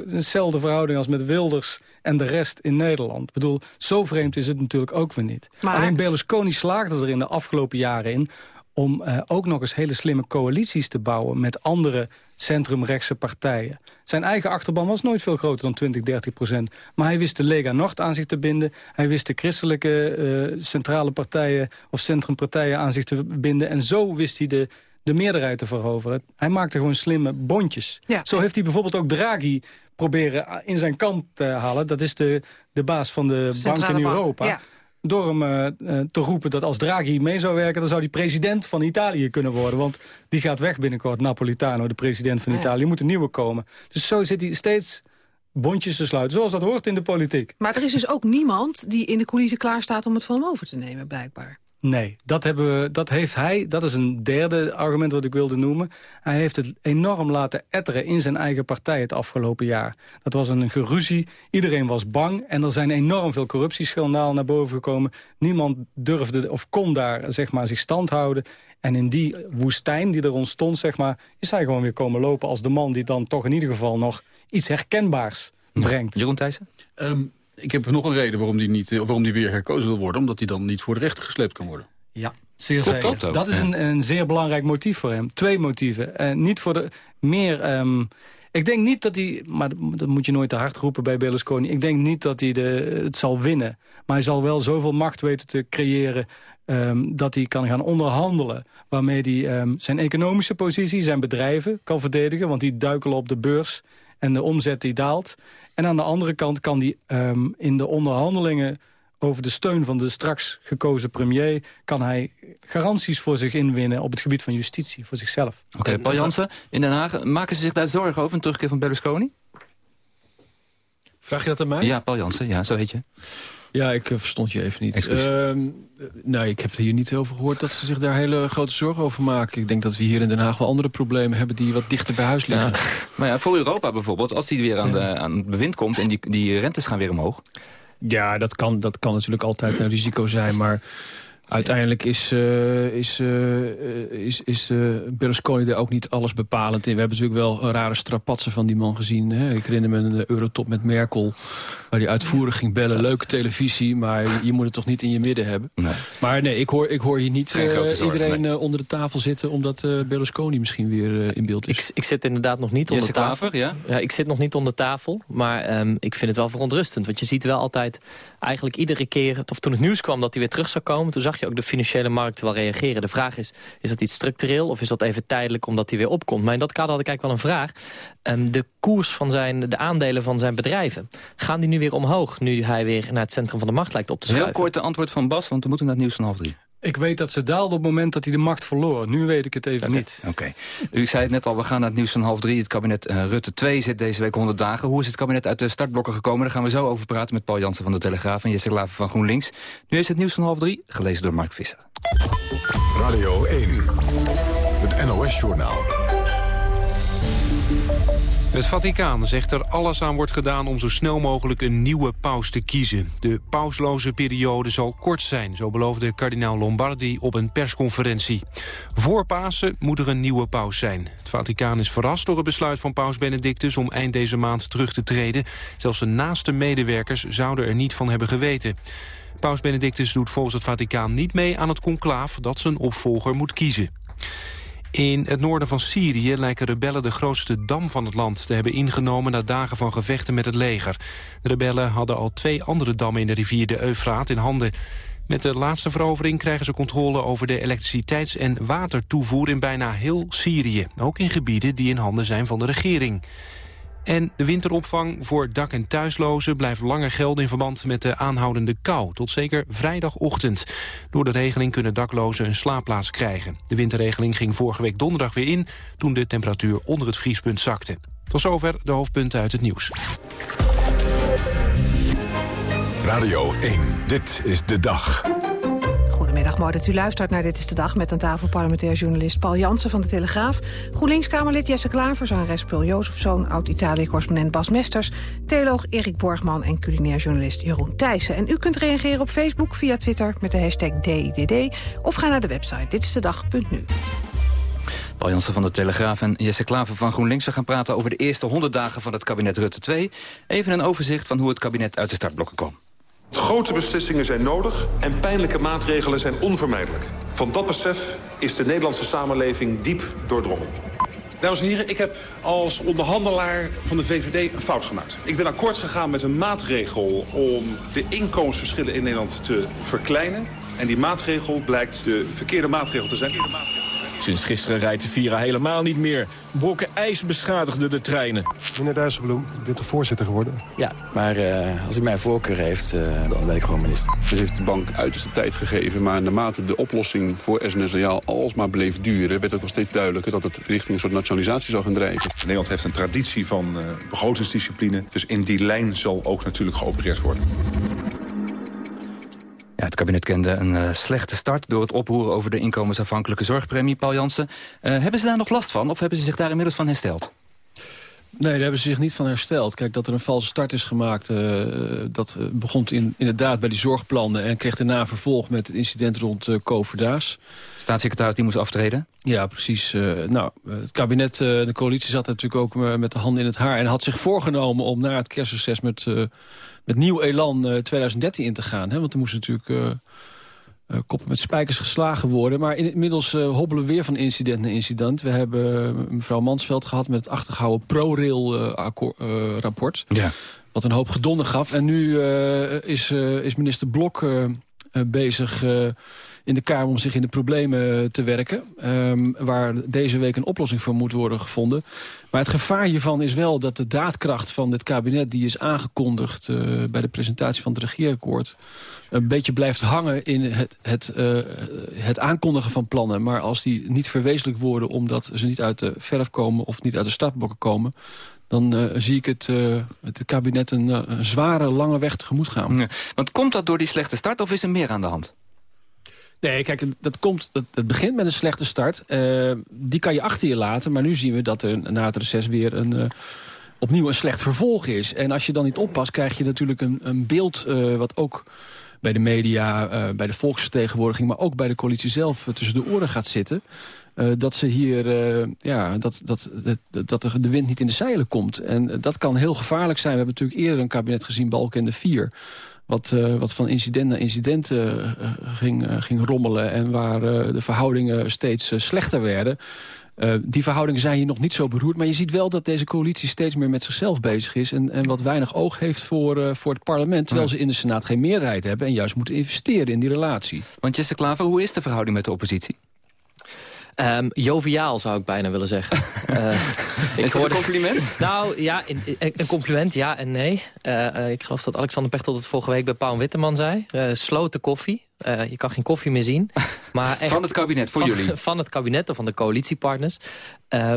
dezelfde verhouding als met Wilders en de rest in Nederland. Ik bedoel, zo vreemd is het natuurlijk ook weer niet. Maar- Alleen Berlusconi slaagde er in de afgelopen jaren in om eh, ook nog eens hele slimme coalities te bouwen... met andere centrumrechtse partijen. Zijn eigen achterban was nooit veel groter dan 20, 30 procent. Maar hij wist de Lega Nord aan zich te binden. Hij wist de christelijke eh, centrale partijen of centrumpartijen aan zich te binden. En zo wist hij de, de meerderheid te veroveren. Hij maakte gewoon slimme bondjes. Zo heeft hij bijvoorbeeld ook Draghi proberen in zijn kant te halen. Dat is de, de baas van de bank in Europa. Door hem uh, te roepen dat als Draghi mee zou werken... dan zou hij president van Italië kunnen worden. Want die gaat weg binnenkort. Napolitano, de president van Italië, moet een nieuwe komen. Dus zo zit hij steeds bondjes te sluiten, zoals dat hoort in de politiek. Maar er is dus ook niemand die in de coulissen klaar staat om het van hem over te nemen, blijkbaar. Nee, dat, hebben we, dat heeft hij, dat is een derde argument wat ik wilde noemen. Hij heeft het enorm laten etteren in zijn eigen partij het afgelopen jaar. Dat was een geruzie, iedereen was bang... en er zijn enorm veel corruptieschandalen naar boven gekomen. Niemand durfde of kon daar zeg maar, zich stand houden. En in die woestijn die er ontstond, zeg maar, is hij gewoon weer komen lopen... als de man die dan toch in ieder geval nog iets herkenbaars brengt. Jeroen Thijssen? Um, ik heb nog een reden waarom die, niet, eh, waarom die weer herkozen wil worden. Omdat hij dan niet voor de rechter gesleept kan worden. Ja, zeer zeker. Dat, dat is een, een, zeer belangrijk motief voor hem. Twee motieven. Uh, niet voor de meer... Um, ik denk niet dat hij, maar dat moet je nooit te hard roepen bij Berlusconi... ik denk niet dat hij de, het zal winnen. Maar hij zal wel zoveel macht weten te creëren... Um, dat hij kan gaan onderhandelen... waarmee hij um, zijn economische positie, zijn bedrijven kan verdedigen... want die duikelen op de beurs en de omzet die daalt. En aan de andere kant kan hij um, in de onderhandelingen over de steun van de straks gekozen premier... kan hij garanties voor zich inwinnen op het gebied van justitie, voor zichzelf. Oké, okay, Paul Jansen, in Den Haag, maken ze zich daar zorgen over... een terugkeer van Berlusconi? Vraag je dat aan mij? Ja, Paul Jansen, ja, zo heet je. Ja, ik uh, verstond je even niet. Uh, nee, ik heb hier niet over gehoord dat ze zich daar hele grote zorgen over maken. Ik denk dat we hier in Den Haag wel andere problemen hebben... die wat dichter bij huis liggen. Maar ja, voor Europa bijvoorbeeld, als die weer aan, de, aan het bewind komt... en die, die rentes gaan weer omhoog... Ja, dat kan, dat kan natuurlijk altijd een risico zijn, maar... Uiteindelijk is, uh, is, uh, is, is uh, Berlusconi er ook niet alles bepalend in. We hebben natuurlijk wel rare strapatsen van die man gezien. Hè? Ik herinner me een eurotop met Merkel... waar hij uitvoerig ging bellen. Leuke televisie, maar je moet het toch niet in je midden hebben. Nee. Maar nee, ik hoor, ik hoor hier niet iedereen nee. onder de tafel zitten... omdat Berlusconi misschien weer in beeld is. Ik, ik zit inderdaad nog niet onder tafel. ja? ja? ik zit nog niet onder tafel. Maar um, ik vind het wel verontrustend. Want je ziet wel altijd eigenlijk iedere keer... of toen het nieuws kwam dat hij weer terug zou komen... toen zag je ook de financiële markten wel reageren. De vraag is, is dat iets structureel of is dat even tijdelijk omdat hij weer opkomt? Maar in dat kader had ik eigenlijk wel een vraag. Um, de koers van zijn, de aandelen van zijn bedrijven, gaan die nu weer omhoog... nu hij weer naar het centrum van de macht lijkt op te schuiven? Heel kort de antwoord van Bas, want we moeten naar het nieuws van half drie. Ik weet dat ze daalde op het moment dat hij de macht verloor. Nu weet ik het even okay. niet. Oké. U zei het net al, we gaan naar het nieuws van half drie. Het kabinet uh, Rutte 2 zit deze week 100 dagen. Hoe is het kabinet uit de startblokken gekomen? Daar gaan we zo over praten met Paul Jansen van de Telegraaf... en Jesse Klaver van GroenLinks. Nu is het nieuws van half drie, gelezen door Mark Visser. Radio 1, het NOS-journaal. Het Vaticaan zegt er alles aan wordt gedaan om zo snel mogelijk een nieuwe paus te kiezen. De pausloze periode zal kort zijn, zo beloofde kardinaal Lombardi op een persconferentie. Voor Pasen moet er een nieuwe paus zijn. Het Vaticaan is verrast door het besluit van paus Benedictus om eind deze maand terug te treden. Zelfs zijn naaste medewerkers zouden er niet van hebben geweten. Paus Benedictus doet volgens het Vaticaan niet mee aan het conclaaf dat zijn opvolger moet kiezen. In het noorden van Syrië lijken rebellen de grootste dam van het land te hebben ingenomen na dagen van gevechten met het leger. De rebellen hadden al twee andere dammen in de rivier de Eufraat in handen. Met de laatste verovering krijgen ze controle over de elektriciteits- en watertoevoer in bijna heel Syrië. Ook in gebieden die in handen zijn van de regering. En de winteropvang voor dak- en thuislozen blijft langer gelden... in verband met de aanhoudende kou, tot zeker vrijdagochtend. Door de regeling kunnen daklozen een slaapplaats krijgen. De winterregeling ging vorige week donderdag weer in... toen de temperatuur onder het vriespunt zakte. Tot zover de hoofdpunten uit het nieuws. Radio 1, dit is de dag. Goedemiddag, dat u luistert naar Dit is de Dag... met aan tafel parlementair journalist Paul Jansen van de Telegraaf... GroenLinks-Kamerlid Jesse Klaver, zangeres Pul Jozefzoon... oud-Italië-correspondent Bas Mesters... theoloog Erik Borgman en culinair journalist Jeroen Thijssen. En u kunt reageren op Facebook via Twitter met de hashtag DIDD... of ga naar de website ditstedag.nu. Paul Jansen van de Telegraaf en Jesse Klaver van GroenLinks. We gaan praten over de eerste 100 dagen van het kabinet Rutte 2. Even een overzicht van hoe het kabinet uit de startblokken kwam. Grote beslissingen zijn nodig en pijnlijke maatregelen zijn onvermijdelijk. Van dat besef is de Nederlandse samenleving diep doordrongen. Dames en heren, ik heb als onderhandelaar van de VVD een fout gemaakt. Ik ben akkoord gegaan met een maatregel om de inkomensverschillen in Nederland te verkleinen. En die maatregel blijkt de verkeerde maatregel te zijn. Sinds gisteren rijdt de Vira helemaal niet meer. Brokken ijs beschadigden de treinen. Meneer Dijsselbloem, u bent de voorzitter geworden? Ja, maar uh, als hij mij voorkeur heeft, uh, dan ben ik gewoon minister. Dus heeft de bank uiterste tijd gegeven. Maar naarmate de oplossing voor SNS Reaal alsmaar bleef duren... werd het nog steeds duidelijker dat het richting een soort nationalisatie zou gaan drijven. Nederland heeft een traditie van uh, begrotingsdiscipline. Dus in die lijn zal ook natuurlijk geopereerd worden. Ja, het kabinet kende een uh, slechte start door het oproeren over de inkomensafhankelijke zorgpremie. Paul Jansen, uh, hebben ze daar nog last van of hebben ze zich daar inmiddels van hersteld? Nee, daar hebben ze zich niet van hersteld. Kijk, dat er een valse start is gemaakt... Uh, dat begon in, inderdaad bij die zorgplannen... en kreeg daarna vervolg met het incident rond uh, Koverdaas. Staatssecretaris die moest aftreden? Ja, precies. Uh, nou, het kabinet, de coalitie zat natuurlijk ook met de handen in het haar... en had zich voorgenomen om na het kerstreces met, met nieuw elan 2013 in te gaan. Hè? Want er moest natuurlijk... Uh, koppen met spijkers geslagen worden. Maar inmiddels uh, hobbelen we weer van incident naar incident. We hebben uh, mevrouw Mansveld gehad met het achtergehouden ProRail-rapport. ja. Wat een hoop gedonder gaf. En nu is, is minister Blok bezig in de Kamer om zich in de problemen te werken. Um, waar deze week een oplossing voor moet worden gevonden. Maar het gevaar hiervan is wel dat de daadkracht van dit kabinet... die is aangekondigd uh, bij de presentatie van het regeerakkoord... een beetje blijft hangen in het, het, uh, het aankondigen van plannen. Maar als die niet verwezenlijk worden omdat ze niet uit de verf komen... of niet uit de startblokken komen dan uh, zie ik het, het kabinet een, zware, lange weg tegemoet gaan. Want komt dat door die slechte start of is er meer aan de hand? Nee, kijk, dat komt, het begint met een slechte start. Uh, die kan je achter je laten, maar nu zien we dat er na het reces weer een... Uh, opnieuw een slecht vervolg is. En als je dan niet oppast, krijg je natuurlijk een, een beeld... Uh, wat ook bij de media, bij de volksvertegenwoordiging... maar ook bij de coalitie zelf tussen de oren gaat zitten... Dat ze hier, ja, dat, dat, dat, dat de wind niet in de zeilen komt. En dat kan heel gevaarlijk zijn. We hebben natuurlijk eerder een kabinet gezien, Balken de Vier wat, uh, wat van incident naar incident uh, ging, uh, ging rommelen... en waar de verhoudingen steeds slechter werden. die verhoudingen zijn hier nog niet zo beroerd... maar je ziet wel dat deze coalitie steeds meer met zichzelf bezig is... en, en wat weinig oog heeft voor, voor het parlement... terwijl ze in de Senaat geen meerderheid hebben... en juist moeten investeren in die relatie. Want Jesse Klaver, hoe is de verhouding met de oppositie? Um, joviaal zou ik bijna willen zeggen. uh, ik is hoorde... een compliment? Nou ja, in, in, een compliment ja en nee. Uh, uh, ik geloof dat Alexander Pechtold het vorige week bij Paul Witteman zei. sloten koffie. je kan geen koffie meer zien. Maar echt, van het kabinet, voor van, jullie? Van het kabinet of van de coalitiepartners.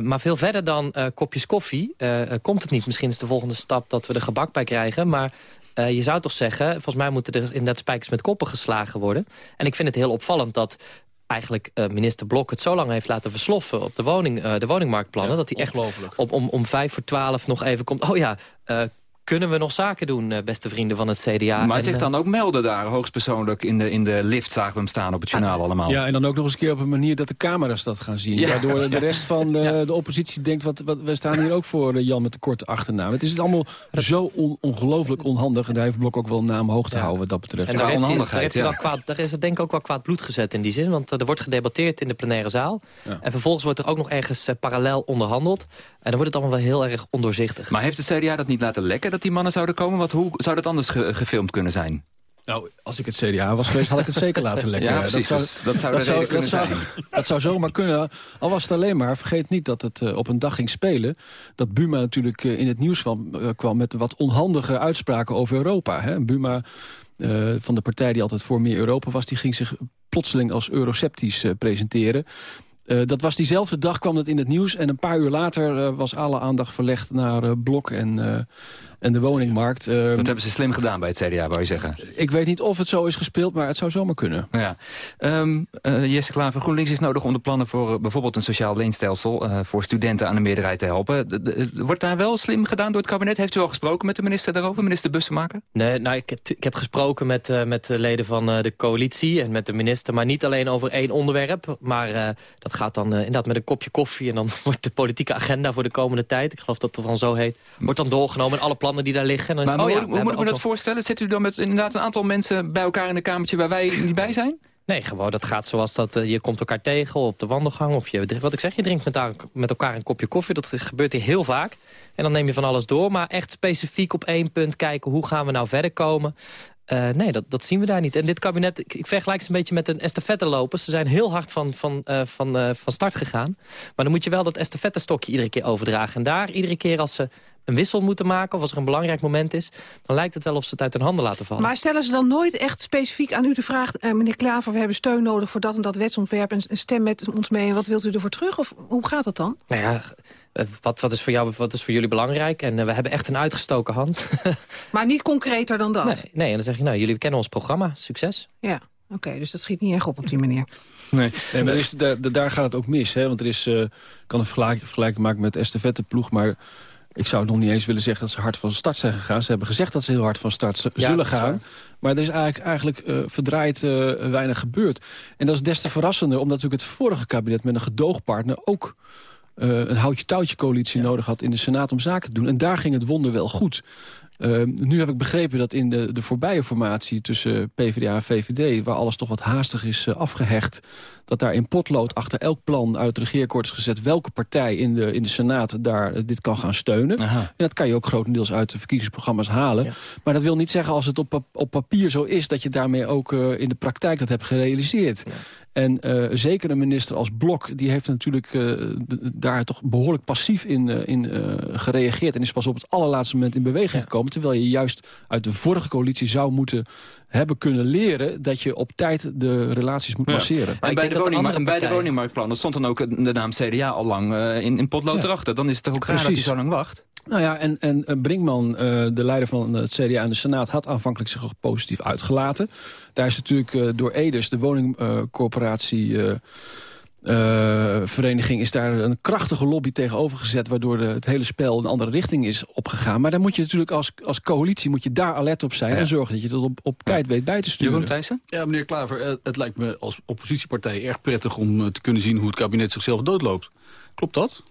maar veel verder dan kopjes koffie komt het niet. Misschien is de volgende stap dat we er gebak bij krijgen. Maar je zou toch zeggen, volgens mij moeten er inderdaad spijkers met koppen geslagen worden. En ik vind het heel opvallend dat eigenlijk uh, minister Blok het zo lang heeft laten versloffen... op de, woning, uh, de woningmarktplannen... Ja, dat hij echt op, om, om vijf voor twaalf nog even komt... oh ja, uh, kunnen we nog zaken doen, beste vrienden van het CDA. Maar en, zich dan ook melden daar, hoogstpersoonlijk in de, in de lift zagen we hem staan op het journaal allemaal. Ja, en dan ook nog eens een keer op een manier dat de camera's dat gaan zien. Ja. Waardoor de rest van de, ja. de oppositie denkt, wat, wat, we staan hier ook voor Jan met de korte achternaam. Het is allemaal zo on, ongelooflijk onhandig. En daar heeft Blok ook wel een naam hoog te houden wat dat betreft. En daar heeft, hij, daar, heeft hij wel kwaad, daar is het denk ik ook wel kwaad bloed gezet in die zin. Want er wordt gedebatteerd in de plenaire zaal. En vervolgens wordt er ook nog ergens uh, parallel onderhandeld. En dan wordt het allemaal wel heel erg ondoorzichtig. Maar heeft de CDA dat niet laten lekken dat die mannen zouden komen? Want hoe zou dat anders ge gefilmd kunnen zijn? Nou, als ik het CDA was geweest, had ik het zeker laten lekken. Ja, precies. Dat zou, dat zou, dat zou, dat zou, dat zou zomaar kunnen. Al was het alleen maar, vergeet niet dat het uh, op een dag ging spelen. Dat Buma natuurlijk uh, in het nieuws kwam, uh, kwam met wat onhandige uitspraken over Europa. Hè? Buma van de partij die altijd voor meer Europa was... die ging zich plotseling als euroceptisch presenteren. Uh, dat was diezelfde dag kwam het in het nieuws. En een paar uur later uh, was alle aandacht verlegd naar uh, Blok en, en de woningmarkt. dat hebben ze slim gedaan bij het CDA, wou je zeggen? Ik weet niet of het zo is gespeeld, maar het zou zomaar kunnen. Ja. Um, Jesse Klaver, GroenLinks is nodig om de plannen voor bijvoorbeeld een sociaal leenstelsel... voor studenten aan de meerderheid te helpen. wordt daar wel slim gedaan door het kabinet? Heeft u al gesproken met de minister daarover, minister Bussemaker? Nee, nou, ik, ik heb gesproken met, met de leden van de coalitie en met de minister... maar niet alleen over één onderwerp, maar dat gaat dan uh, inderdaad met een kopje koffie... en dan wordt de politieke agenda voor de komende tijd... ik geloof dat dat dan zo heet, wordt dan doorgenomen... en alle plannen die daar liggen. En dan maar is, oh ja, hoe moet ik me dat nog... voorstellen? Zit u dan met inderdaad een aantal mensen bij elkaar in een kamertje... waar wij niet bij zijn? Nee, gewoon dat gaat zoals dat. Uh, je komt elkaar tegen op de wandelgang. Of je, wat ik zeg, je drinkt met, met elkaar een kopje koffie. Dat gebeurt hier heel vaak. En dan neem je van alles door. Maar echt specifiek op één punt kijken. Hoe gaan we nou verder komen? Uh, nee, dat, dat zien we daar niet. En dit kabinet, ik, ik vergelijk ze een beetje met een estafette-loper. Ze zijn heel hard van, van, uh, van, uh, van start gegaan. Maar dan moet je wel dat estafette-stokje iedere keer overdragen. En daar, iedere keer als ze een wissel moeten maken... of als er een belangrijk moment is... dan lijkt het wel of ze het uit hun handen laten vallen. Maar stellen ze dan nooit echt specifiek aan u de vraag... Uh, meneer Klaver, we hebben steun nodig voor dat en dat wetsontwerp... en stem met ons mee wat wilt u ervoor terug? Of hoe gaat het dan? Nou ja, wat, wat, is voor jou, wat is voor jullie belangrijk? En uh, we hebben echt een uitgestoken hand. maar niet concreter dan dat? Nee, nee, en dan zeg je, nou, jullie kennen ons programma. Succes. Ja. Oké, dus dat schiet niet erg op op die manier. Nee, nee maar is, daar, daar gaat het ook mis. Hè? Want er is, uh, kan een vergelijking, maken met de estafetteploeg... maar ik zou nog niet eens willen zeggen dat ze hard van start zijn gegaan. Ze hebben gezegd dat ze heel hard van start zullen gaan. Maar er is eigenlijk, eigenlijk uh, verdraaid uh, weinig gebeurd. En dat is des te verrassender, omdat natuurlijk het vorige kabinet... met een gedoogpartner ook uh, een houtje-touwtje coalitie nodig had in de Senaat om zaken te doen. En daar ging het wonder wel goed. Uh, nu heb ik begrepen dat in de, de voorbije formatie tussen PvdA en VVD... waar alles toch wat haastig is uh, afgehecht... dat daar in potlood achter elk plan uit het regeerakkoord is gezet... welke partij in de, in de Senaat daar uh, dit kan gaan steunen. Aha. En dat kan je ook grotendeels uit de verkiezingsprogramma's halen. Ja. Maar dat wil niet zeggen als het op, op papier zo is... dat je daarmee ook in de praktijk dat hebt gerealiseerd. Ja. En uh, zeker een minister als Blok, die heeft natuurlijk uh, daar toch behoorlijk passief in, uh, in gereageerd. En is pas op het allerlaatste moment in beweging ja. gekomen. Terwijl je juist uit de vorige coalitie zou moeten hebben kunnen leren... dat je op tijd de relaties moet passeren. Ja. En bij de, bij de woningmarktplannen stond dan ook de naam CDA al lang in, in potlood ja. erachter. Dan is het toch ook raar dat hij zo lang wacht? Nou ja, en, en Brinkman, uh, de leider van het CDA en de Senaat... had aanvankelijk zich ook positief uitgelaten. Daar is natuurlijk uh, door Edes, de woningcorporatie... Uh, vereniging is daar een krachtige lobby tegenover gezet... waardoor de, het hele spel een andere richting is opgegaan. Maar dan moet je natuurlijk als, als coalitie moet je daar alert op zijn... Ja. en zorgen dat je dat op, op tijd weet bij te sturen. Jeroen Thijssen? Ja, meneer Klaver, het lijkt me als oppositiepartij erg prettig... om te kunnen zien hoe het kabinet zichzelf doodloopt. Klopt dat?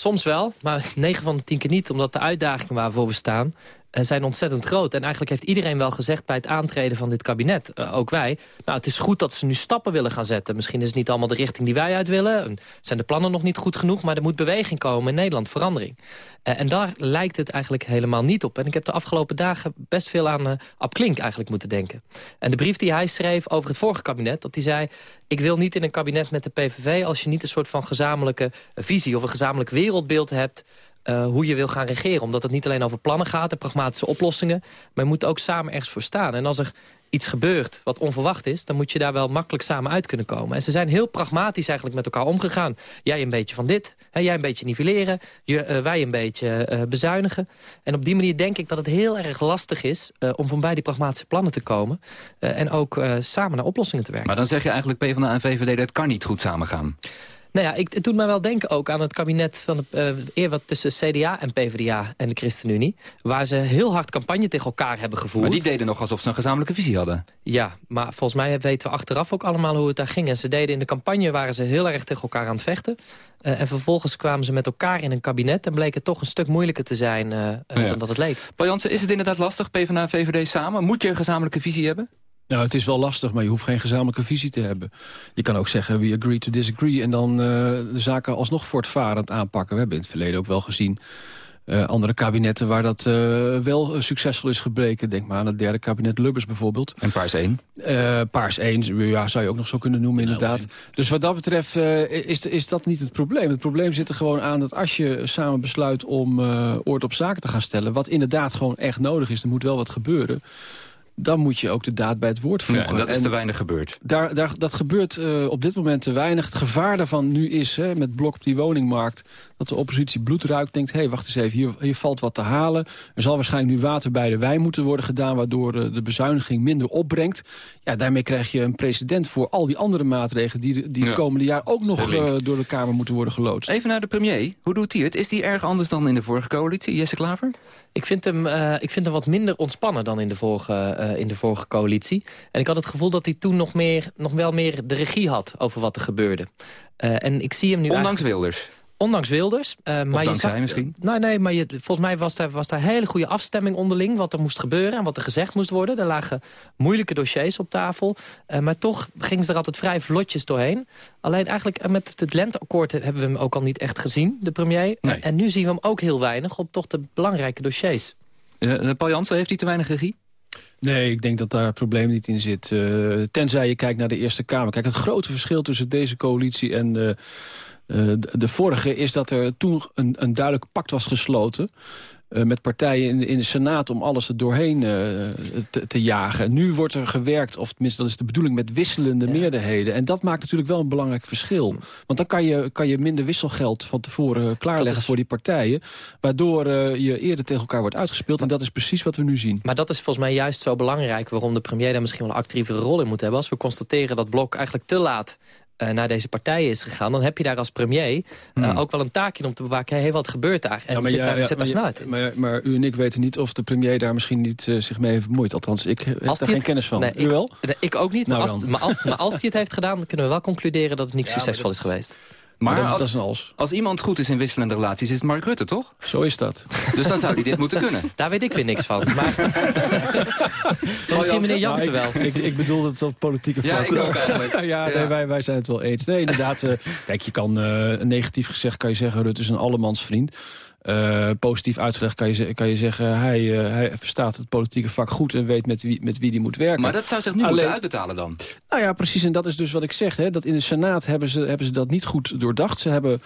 Soms wel, maar 9 van de 10 keer niet. Omdat de uitdagingen waarvoor we staan zijn ontzettend groot. En eigenlijk heeft iedereen wel gezegd bij het aantreden van dit kabinet, uh, ook wij... nou, het is goed dat ze nu stappen willen gaan zetten. Misschien is het niet allemaal de richting die wij uit willen. Zijn de plannen nog niet goed genoeg, maar er moet beweging komen in Nederland, verandering. Uh, en daar lijkt het eigenlijk helemaal niet op. En ik heb de afgelopen dagen best veel aan uh, Ab Klink eigenlijk moeten denken. En de brief die hij schreef over het vorige kabinet, dat hij zei... ik wil niet in een kabinet met de PVV als je niet een soort van gezamenlijke visie... of een gezamenlijk wereldbeeld hebt uh, hoe je wil gaan regeren. Omdat het niet alleen over plannen gaat en pragmatische oplossingen. Maar je moet ook samen ergens voor staan. En als er iets gebeurt wat onverwacht is... dan moet je daar wel makkelijk samen uit kunnen komen. En ze zijn heel pragmatisch eigenlijk met elkaar omgegaan. Jij een beetje van dit, hè, jij een beetje nivelleren... Je, uh, wij een beetje uh, bezuinigen. En op die manier denk ik dat het heel erg lastig is... Om van bij die pragmatische plannen te komen... en ook samen naar oplossingen te werken. Maar dan zeg je eigenlijk PvdA en VVD... dat kan niet goed samengaan. Nou ja, ik, het doet mij wel denken ook aan het kabinet van de, uh, eer wat tussen CDA en PvdA en de ChristenUnie. Waar ze heel hard campagne tegen elkaar hebben gevoerd. Maar die deden nog alsof ze een gezamenlijke visie hadden. Ja, maar volgens mij weten we achteraf ook allemaal hoe het daar ging. En ze deden in de campagne, waren ze heel erg tegen elkaar aan het vechten. Uh, en vervolgens kwamen ze met elkaar in een kabinet... en bleek het toch een stuk moeilijker te zijn uh, ja. dan dat het leek. Paul Jansen, is het inderdaad lastig, PvdA en VVD samen? Moet je een gezamenlijke visie hebben? Nou, het is wel lastig, maar je hoeft geen gezamenlijke visie te hebben. Je kan ook zeggen, we agree to disagree... en dan uh, de zaken alsnog voortvarend aanpakken. We hebben in het verleden ook wel gezien... Uh, andere kabinetten waar dat uh, wel succesvol is gebleken. Denk maar aan het derde kabinet Lubbers bijvoorbeeld. En Paars 1? Uh, Paars 1, ja, zou je ook nog zo kunnen noemen inderdaad. Dus wat dat betreft is, is dat niet het probleem. Het probleem zit er gewoon aan dat als je samen besluit om oord op zaken te gaan stellen... wat inderdaad gewoon echt nodig is, er moet wel wat gebeuren dan moet je ook de daad bij het woord voegen. Ja, dat is en te weinig gebeurd. Daar, daar, dat gebeurt uh, op dit moment te weinig. Het gevaar daarvan nu is, hè, met blok op die woningmarkt... dat de oppositie bloed ruikt, denkt... hé, hey, wacht eens even, hier, hier valt wat te halen. Er zal waarschijnlijk nu water bij de wijn moeten worden gedaan... waardoor uh, de bezuiniging minder opbrengt. Ja, daarmee krijg je een precedent voor al die andere maatregelen... die, die ja. het komende jaar ook nog uh, door de Kamer moeten worden geloodst. Even naar de premier. Hoe doet hij het? Is die erg anders dan in de vorige coalitie, Jesse Klaver? Ik vind hem, ik vind hem wat minder ontspannen dan in de vorige uh, in de vorige coalitie. En ik had het gevoel dat hij toen nog, meer, nog wel meer de regie had over wat er gebeurde. Uh, en ik zie hem nu Ondanks eigenlijk... Wilders? Ondanks Wilders. Uh, of maar je zag, misschien? Nee, nee maar je, volgens mij was daar, was daar hele goede afstemming onderling... wat er moest gebeuren en wat er gezegd moest worden. Er lagen moeilijke dossiers op tafel. Uh, maar toch gingen ze er altijd vrij vlotjes doorheen. Alleen eigenlijk met het lenteakkoord hebben we hem ook al niet echt gezien, de premier. Nee. En nu zien we hem ook heel weinig op toch de belangrijke dossiers. Uh, Paul Jansen, heeft hij te weinig regie? Nee, ik denk dat daar het probleem niet in zit. Uh, tenzij je kijkt naar de Eerste Kamer. Kijk, het grote verschil tussen deze coalitie en de, uh, de, vorige... is dat er toen een, een duidelijk pact was gesloten... Uh, met partijen in de, in de Senaat om alles er doorheen uh, te, te, jagen. Nu wordt er gewerkt, of tenminste dat is de bedoeling... met wisselende ja. meerderheden. En dat maakt natuurlijk wel een belangrijk verschil. Want dan kan je, kan je minder wisselgeld van tevoren klaarleggen is... voor die partijen. Waardoor uh, je eerder tegen elkaar wordt uitgespeeld. En dat is precies wat we nu zien. Maar dat is volgens mij juist zo belangrijk... waarom de premier daar misschien wel een actievere rol in moet hebben. Als we constateren dat Blok eigenlijk te laat naar deze partijen is gegaan... dan heb je daar als premier uh, hmm. ook wel een taakje om te bewaken... hé, hey, wat gebeurt daar? En ja, zit, ja, daar, ja, zit daar snelheid in. Maar, maar, u en ik weten niet of de premier daar misschien niet uh, zich mee heeft bemoeid. Althans, ik heb daar geen het, kennis van. Nee, u wel? Nee, ik ook niet. Nou maar, als, maar, als, maar als hij het heeft gedaan... dan kunnen we wel concluderen dat het niet succesvol is geweest. Maar, maar als, als, als, iemand goed is in wisselende relaties, is het Mark Rutte, toch? Zo is dat. Dus dan zou hij dit moeten kunnen. Daar weet ik weer niks van. Maar... misschien meneer Jansen wel. Ik, ik bedoel het op politieke vlak. Ja, ik ook eigenlijk. ja, nee, wij, wij zijn het wel eens. Nee, inderdaad. Uh, kijk, je kan uh, negatief gezegd kan je zeggen... Rutte is een allemansvriend. Uh, positief uitgelegd kan je, kan je zeggen... Hij, uh, hij verstaat het politieke vak goed en weet met wie, met wie die moet werken. Maar dat zou zich nu Alleen, moeten uitbetalen dan? Nou ja, precies. En dat is dus wat ik zeg. Hè, dat in de Senaat hebben ze, hebben ze dat niet goed doordacht. Ze hebben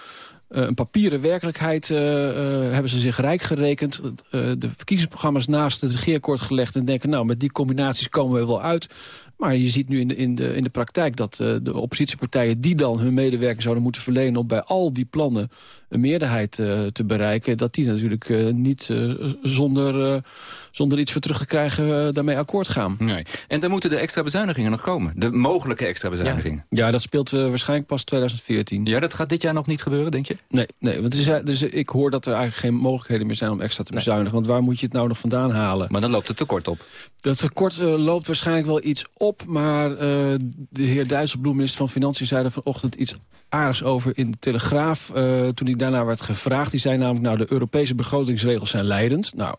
uh, een papieren werkelijkheid uh, uh, hebben ze zich rijk gerekend. de verkiezingsprogramma's naast het regeerakkoord gelegd... en denken, nou, met die combinaties komen we wel uit. Maar je ziet nu in de, in de, in de praktijk dat de oppositiepartijen... die dan hun medewerking zouden moeten verlenen... om bij al die plannen een meerderheid uh, te bereiken... dat die natuurlijk uh, niet uh, zonder, zonder iets voor terug te krijgen daarmee akkoord gaan. Nee. En dan moeten de extra bezuinigingen nog komen. De mogelijke extra bezuinigingen. Ja, ja dat speelt waarschijnlijk pas 2014. Ja, dat gaat dit jaar nog niet gebeuren, denk je? Nee, nee want is, dus ik hoor dat er eigenlijk geen mogelijkheden meer zijn om extra te nee. bezuinigen. Want waar moet je het nou nog vandaan halen? Maar dan loopt het tekort op. Dat tekort loopt waarschijnlijk wel iets op. Maar de heer Dijsselbloem, minister van Financiën, zei er vanochtend iets aardigs over in de Telegraaf. toen hij daarna werd gevraagd. Die zei namelijk, nou, de Europese begrotingsregels zijn leidend. Nou,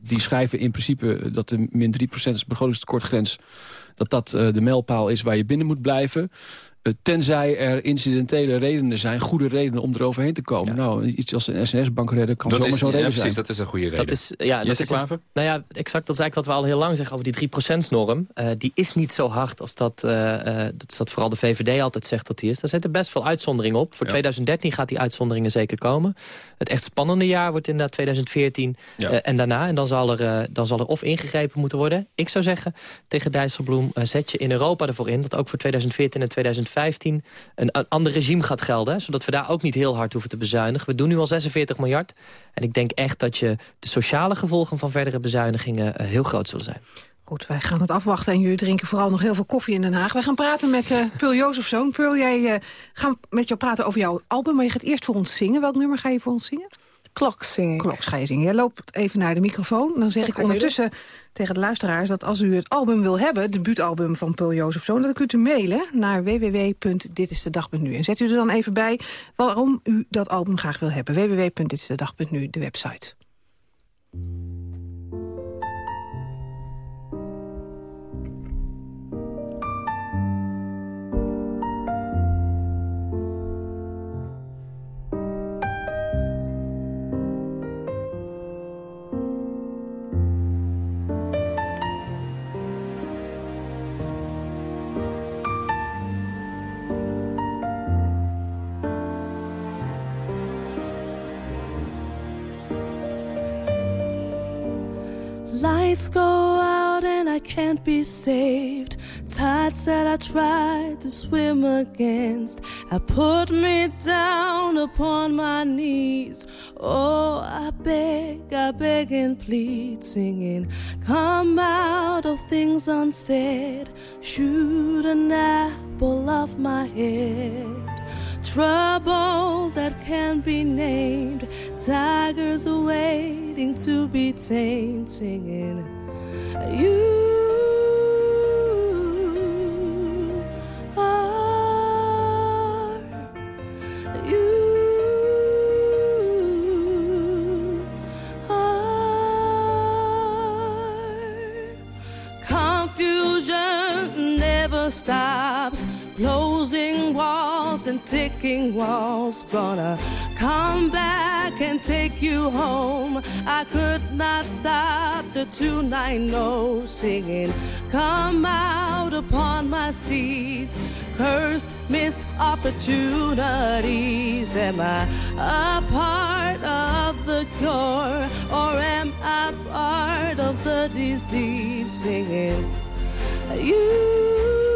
die schrijven in principe dat de min 3% begrotingstekortgrens... dat dat uh, de mijlpaal is waar je binnen moet blijven. Uh, tenzij er incidentele redenen zijn, goede redenen om eroverheen te komen. Ja. Nou, iets als een SNS-bank redden kan zomaar zo'n reden ja, precies, dat is een goede reden. Dat is, ja, dat is, Klaver? Nou ja, exact, dat is eigenlijk wat we al heel lang zeggen over die 3%-norm. Uh, die is niet zo hard als dat, uh, dat, dat vooral de VVD altijd zegt dat die is. Daar zitten best veel uitzonderingen op. Voor ja. 2013 gaat die uitzonderingen zeker komen. Het echt spannende jaar wordt inderdaad 2014 ja. en daarna. En dan zal, er, dan zal er of ingegrepen moeten worden. Ik zou zeggen, tegen Dijsselbloem zet je in Europa ervoor in... dat ook voor 2014 en 2015 2015 een, een ander regime gaat gelden. Zodat we daar ook niet heel hard hoeven te bezuinigen. We doen nu al 46 miljard. En ik denk echt dat je de sociale gevolgen van verdere bezuinigingen uh, heel groot zullen zijn. Goed, wij gaan het afwachten en jullie drinken vooral nog heel veel koffie in Den Haag. Wij gaan praten met uh, Peul Jozefzoon. Peul, jij uh, gaan met jou praten over jouw album, maar je gaat eerst voor ons zingen. Welk nummer ga je voor ons zingen? Kloks zingen. Kloks ga je zingen. Jij loopt even naar de microfoon. Dan zeg dat ik ondertussen tegen de luisteraars dat als u het album wil hebben... het debuutalbum van Paul Jozefzoon... dan kunt u mailen naar www.ditistedag.nu. En zet u er dan even bij waarom u dat album graag wil hebben. www.ditistedag.nu, de website. Lights go out and I can't be saved. Tides that I tried to swim against have put me down upon my knees. Oh, I beg, I beg and plead, singing, Come out of things unsaid, shoot an apple off my head trouble that can't be named. Tigers waiting to be tamed, singing, You and ticking walls gonna come back and take you home. I could not stop the tune I know singing. Come out upon my seas, cursed missed opportunities. Am I a part of the cure or am I part of the disease? Singing, you.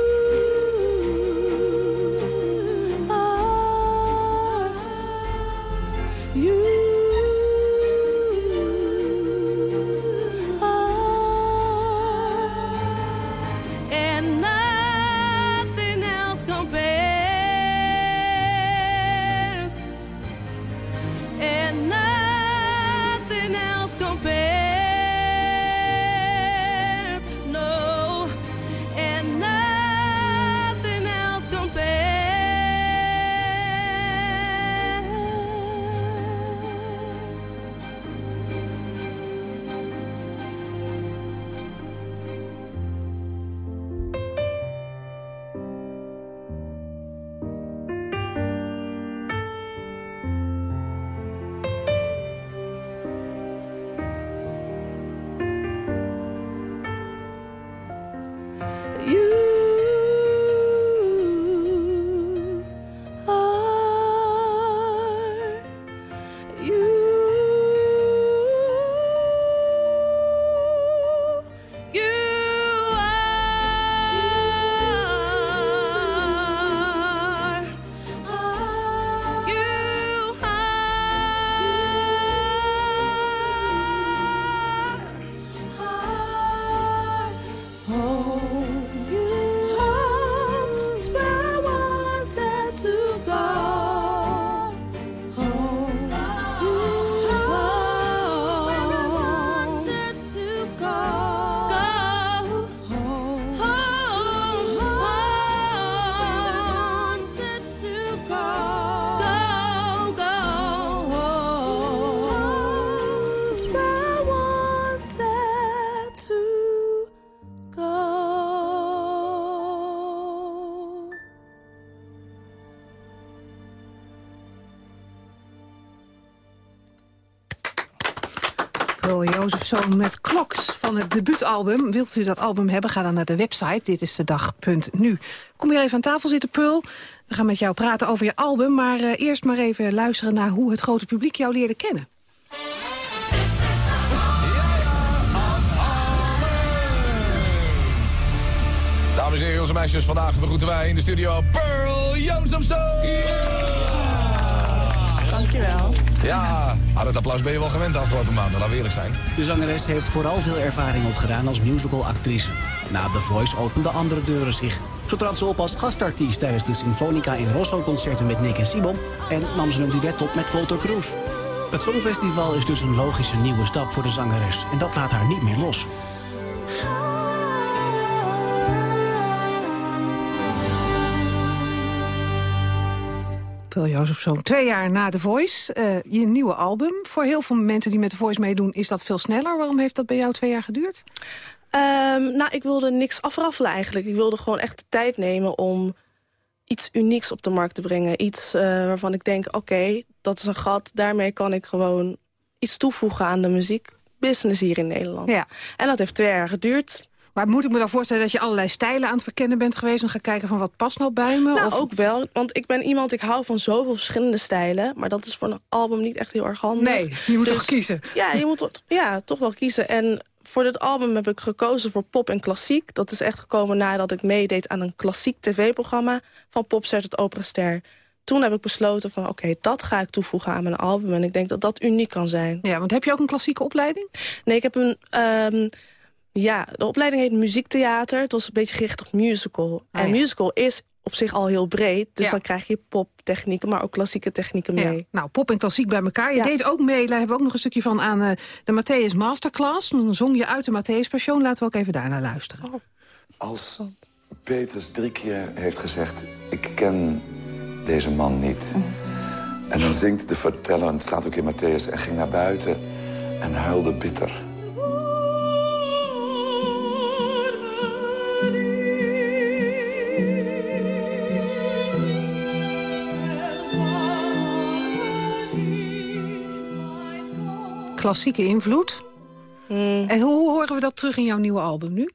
Jozefzoon met Kloks van het debuutalbum. Wilt u dat album hebben, ga dan naar de website. Dit is de dag.nu. Kom hier even aan tafel zitten, Pearl. We gaan met jou praten over je album. Maar uh, eerst maar even luisteren naar hoe het grote publiek jou leerde kennen. Dames en heren, onze meisjes, vandaag begroeten wij in de studio Pearl Jozefzoon. Dankjewel. Ja, aan het applaus ben je wel gewend afgelopen maanden, laten we eerlijk zijn. De zangeres heeft vooral veel ervaring opgedaan als musicalactrice. Na The Voice openden andere deuren zich. Zo trad ze op als gastartiest tijdens de Sinfonica in Rosso-concerten met Nick en Simon... en nam ze een duet op met Volta Cruz. Het Songfestival is dus een logische nieuwe stap voor de zangeres. En dat laat haar niet meer los. Jozef Jozefzoon, twee jaar na The Voice. Uh, je nieuwe album. Voor heel veel mensen die met The Voice meedoen is dat veel sneller. Waarom heeft dat bij jou twee jaar geduurd? Um, nou, ik wilde niks afraffelen eigenlijk. Ik wilde gewoon echt de tijd nemen om iets unieks op de markt te brengen. Iets uh, waarvan ik denk, oké, dat is een gat. Daarmee kan ik gewoon iets toevoegen aan de muziekbusiness hier in Nederland. Ja. En dat heeft twee jaar geduurd. Maar moet ik me dan voorstellen dat je allerlei stijlen aan het verkennen bent geweest... en gaat kijken van wat past nou bij me? Nou, ook wel. Want ik ben iemand, ik hou van zoveel verschillende stijlen. Maar dat is voor een album niet echt heel erg handig. Nee, je moet dus, toch kiezen. Ja, je moet ja, toch wel kiezen. En voor dit album heb ik gekozen voor pop en klassiek. Dat is echt gekomen nadat ik meedeed aan een klassiek tv-programma... van Popster tot Operaster toen heb ik besloten van oké, dat ga ik toevoegen aan mijn album. En ik denk dat dat uniek kan zijn. Ja, want heb je ook een klassieke opleiding? Nee, ik heb een... Um, ja, de opleiding heet muziektheater. Het was een beetje gericht op musical. Ah, en musical is op zich al heel breed. Dus dan krijg je poptechnieken, maar ook klassieke technieken mee. Ja. Nou, pop en klassiek bij elkaar. Je deed ook mee, daar hebben we ook nog een stukje van aan uh, de Matthäus Masterclass. Dan zong je uit de Matthäus Passion. Laten we ook even daarna luisteren. Oh. Als Peters drie keer heeft gezegd... ik ken deze man niet... Mm. En dan zingt de verteller, het slaat ook in Matthäus... en ging naar buiten en huilde bitter. Klassieke invloed. Hmm. En hoe horen we dat terug in jouw nieuwe album nu?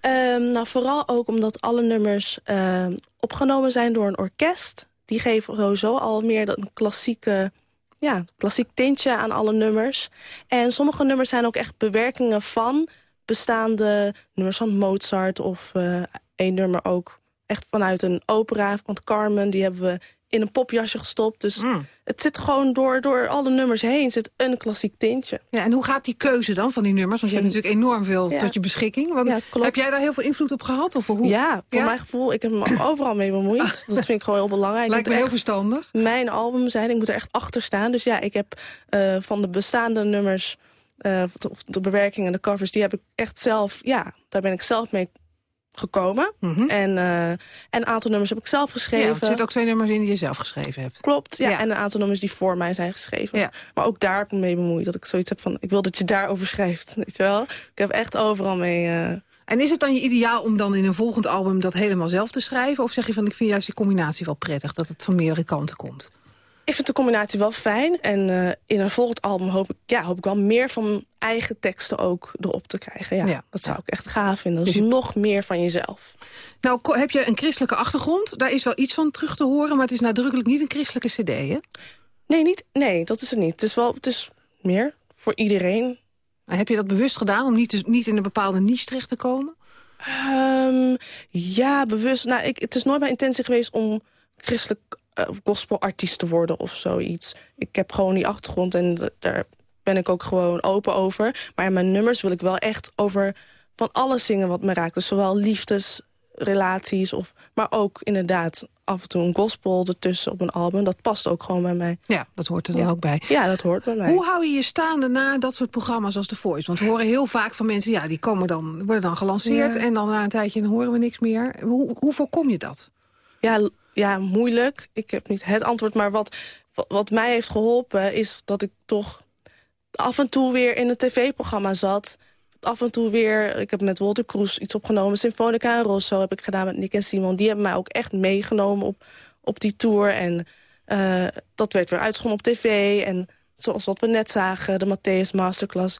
Ehm, nou, vooral ook omdat alle nummers ehm, opgenomen zijn door een orkest. Die geven sowieso al meer een klassieke, ja, klassiek tintje aan alle nummers. En sommige nummers zijn ook echt bewerkingen van bestaande nummers van Mozart... of uh, één nummer ook echt vanuit een opera, want Carmen... die hebben we in een popjasje gestopt. Dus Mm. het zit gewoon door, door alle nummers heen zit een klassiek tintje. Ja, en hoe gaat die keuze dan van die nummers? Want je hebt natuurlijk enorm veel Ja. tot je beschikking. Want Ja, heb jij daar heel veel invloed op gehad? Of hoe? Ja, voor Ja? mijn gevoel, ik heb me overal mee bemoeid. Dat vind ik gewoon heel belangrijk. Lijkt me heel verstandig. Mijn album zijn, ik moet er echt achter staan. Dus ja, ik heb eh, van de bestaande nummers, eh, de, de bewerkingen en de covers... die heb ik echt zelf, ja, daar ben ik zelf mee gekomen. En, eh, en een aantal nummers heb ik zelf geschreven. Mhm. Ja, er zitten ook twee nummers in die je zelf geschreven hebt. Klopt, ja, Ja. En een aantal nummers die voor mij zijn geschreven. Ja. Maar ook daar heb ik me mee bemoeid. Dat ik zoiets heb van, ik wil dat je daarover schrijft. Weet je wel? Ik heb echt overal mee... eh, En is het dan je ideaal om dan in een volgend album dat helemaal zelf te schrijven? Of zeg je van, ik vind juist die combinatie wel prettig, dat het van meerdere kanten komt? Ik vind de combinatie wel fijn. En eh, in een volgend album hoop ik, ja, hoop ik wel meer van eigen teksten ook erop te krijgen. Ja, Ja. Dat zou ik echt gaaf vinden. Dus Dus je- nog meer van jezelf. Nou, heb je een christelijke achtergrond? Daar is wel iets van terug te horen, maar het is nadrukkelijk niet een christelijke cd, hè? Nee, niet, nee dat is het niet. Het is wel het is meer voor iedereen. Maar heb je dat bewust gedaan om niet, te- niet in een bepaalde niche terecht te komen? Ehm, ja, bewust. Nou, ik, het is nooit mijn intentie geweest om christelijk gospelartiest te worden of zoiets. Ik heb gewoon die achtergrond en daar ben ik ook gewoon open over. Maar in mijn nummers wil ik wel echt over van alles zingen wat me raakt. Dus zowel liefdesrelaties, of, maar ook inderdaad af en toe een gospel ertussen op een album. Dat past ook gewoon bij mij. Ja, dat hoort er dan Ja. ook bij. Ja, dat hoort bij mij. Hoe hou je je staande na dat soort programma's als The Voice? Want we horen heel vaak van mensen, ja, die komen dan, worden dan gelanceerd... Ja. en dan na een tijdje dan horen we niks meer. Hoe, hoe voorkom je dat? Ja, ja, moeilijk. Ik heb niet het antwoord, maar wat, wat, mij heeft geholpen... is dat ik toch af en toe weer in een tv-programma zat. Af en toe weer, ik heb met Walter Kroes iets opgenomen. Symfonica en Rosso heb ik gedaan met Nick en Simon. Die hebben mij ook echt meegenomen op, op die tour. En eh, dat werd weer uitgezonden op tv. En zoals wat we net zagen, de Matthäus Masterclass...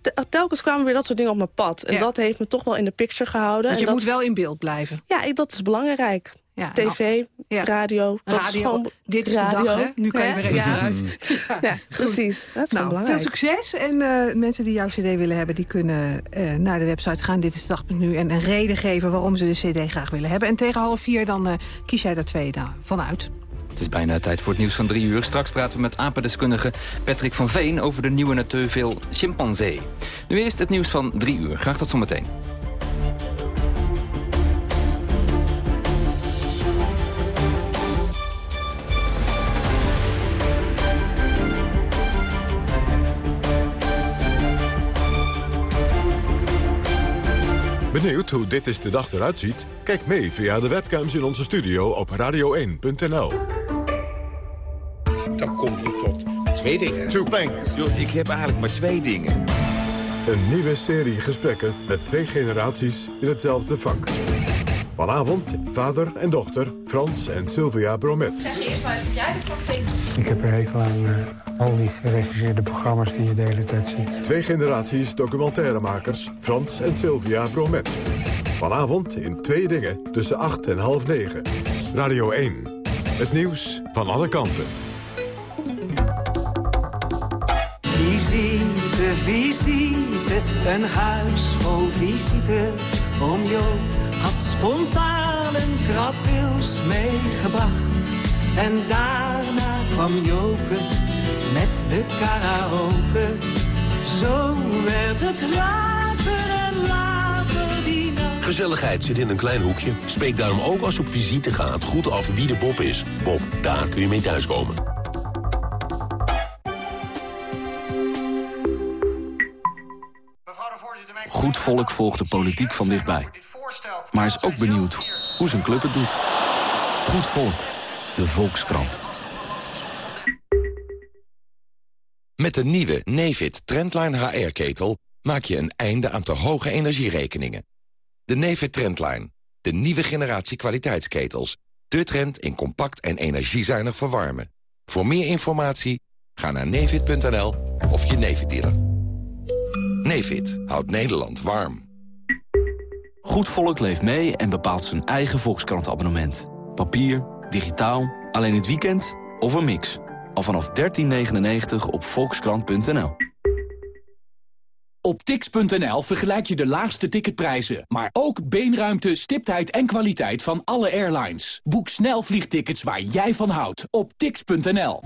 Te- Telkens kwamen weer dat soort dingen op mijn pad. En Ja. dat heeft me toch wel in de picture gehouden. Want je en dat, moet wel in beeld blijven. Ja, ik, dat is belangrijk. Ja, TV, ja. radio. Dat is Radio, gewoon dit is de dag, hè? Nu kan je weer even ja. uit. Ja, precies. Dat is wel Nou, veel belangrijk. succes. En eh, mensen die jouw cd willen hebben... die kunnen eh, naar de website gaan, dit is de dag.nu... en een reden geven waarom ze de cd graag willen hebben. En tegen half vier dan eh, kies jij daar twee nou, van uit. Het is bijna tijd voor het nieuws van drie uur. Straks praten we met apendeskundige Patrick van Veen... over de nieuwe natuurveel chimpansee. Nu eerst het nieuws van drie uur. Graag tot zometeen. Benieuwd hoe dit is de dag eruit ziet? Kijk mee via de webcams in onze studio op radio1.nl. Dan kom je tot twee dingen. Two things. ik heb eigenlijk maar twee dingen. Een nieuwe serie gesprekken met twee generaties in hetzelfde vak. Vanavond vader en dochter Frans en Sylvia Bromet. Zeg eerst maar even jij ervan vindt. Ik heb er hekel aan eh, al die geregisseerde programma's die je de hele tijd ziet. Twee generaties documentairemakers Frans en Sylvia Bromet. Vanavond in Twee Dingen tussen 8 en half 9. Radio 1. Het nieuws van alle kanten. Visite, visite, een huis vol visite. Oom Joop had spontaan een krabwils meegebracht. En daarna kwam Joke met de karaoke. Zo werd het later en later die nacht. Gezelligheid zit in een klein hoekje. Spreek daarom ook als je op visite gaat goed af wie de Bob is. Bob, daar kun je mee thuiskomen. Goed volk volgt de politiek van dichtbij. Maar is ook benieuwd hoe zijn club het doet. Goed volk, de Volkskrant. Met de nieuwe Nefit Trendline HR-ketel maak je een einde aan te hoge energierekeningen. De Nefit Trendline, de nieuwe generatie kwaliteitsketels. De trend in compact en energiezuinig verwarmen. Voor meer informatie Ga naar nevid.nl of je Nevid dealer. Nevid houdt Nederland warm. Goed volk leeft mee en bepaalt zijn eigen Volkskrant-abonnement. Papier, digitaal, alleen het weekend of een mix. Al vanaf 13,99 op volkskrant.nl. Op tix.nl vergelijk je de laagste ticketprijzen, maar ook beenruimte, stiptheid en kwaliteit van alle airlines. Boek snel vliegtickets waar jij van houdt op tix.nl.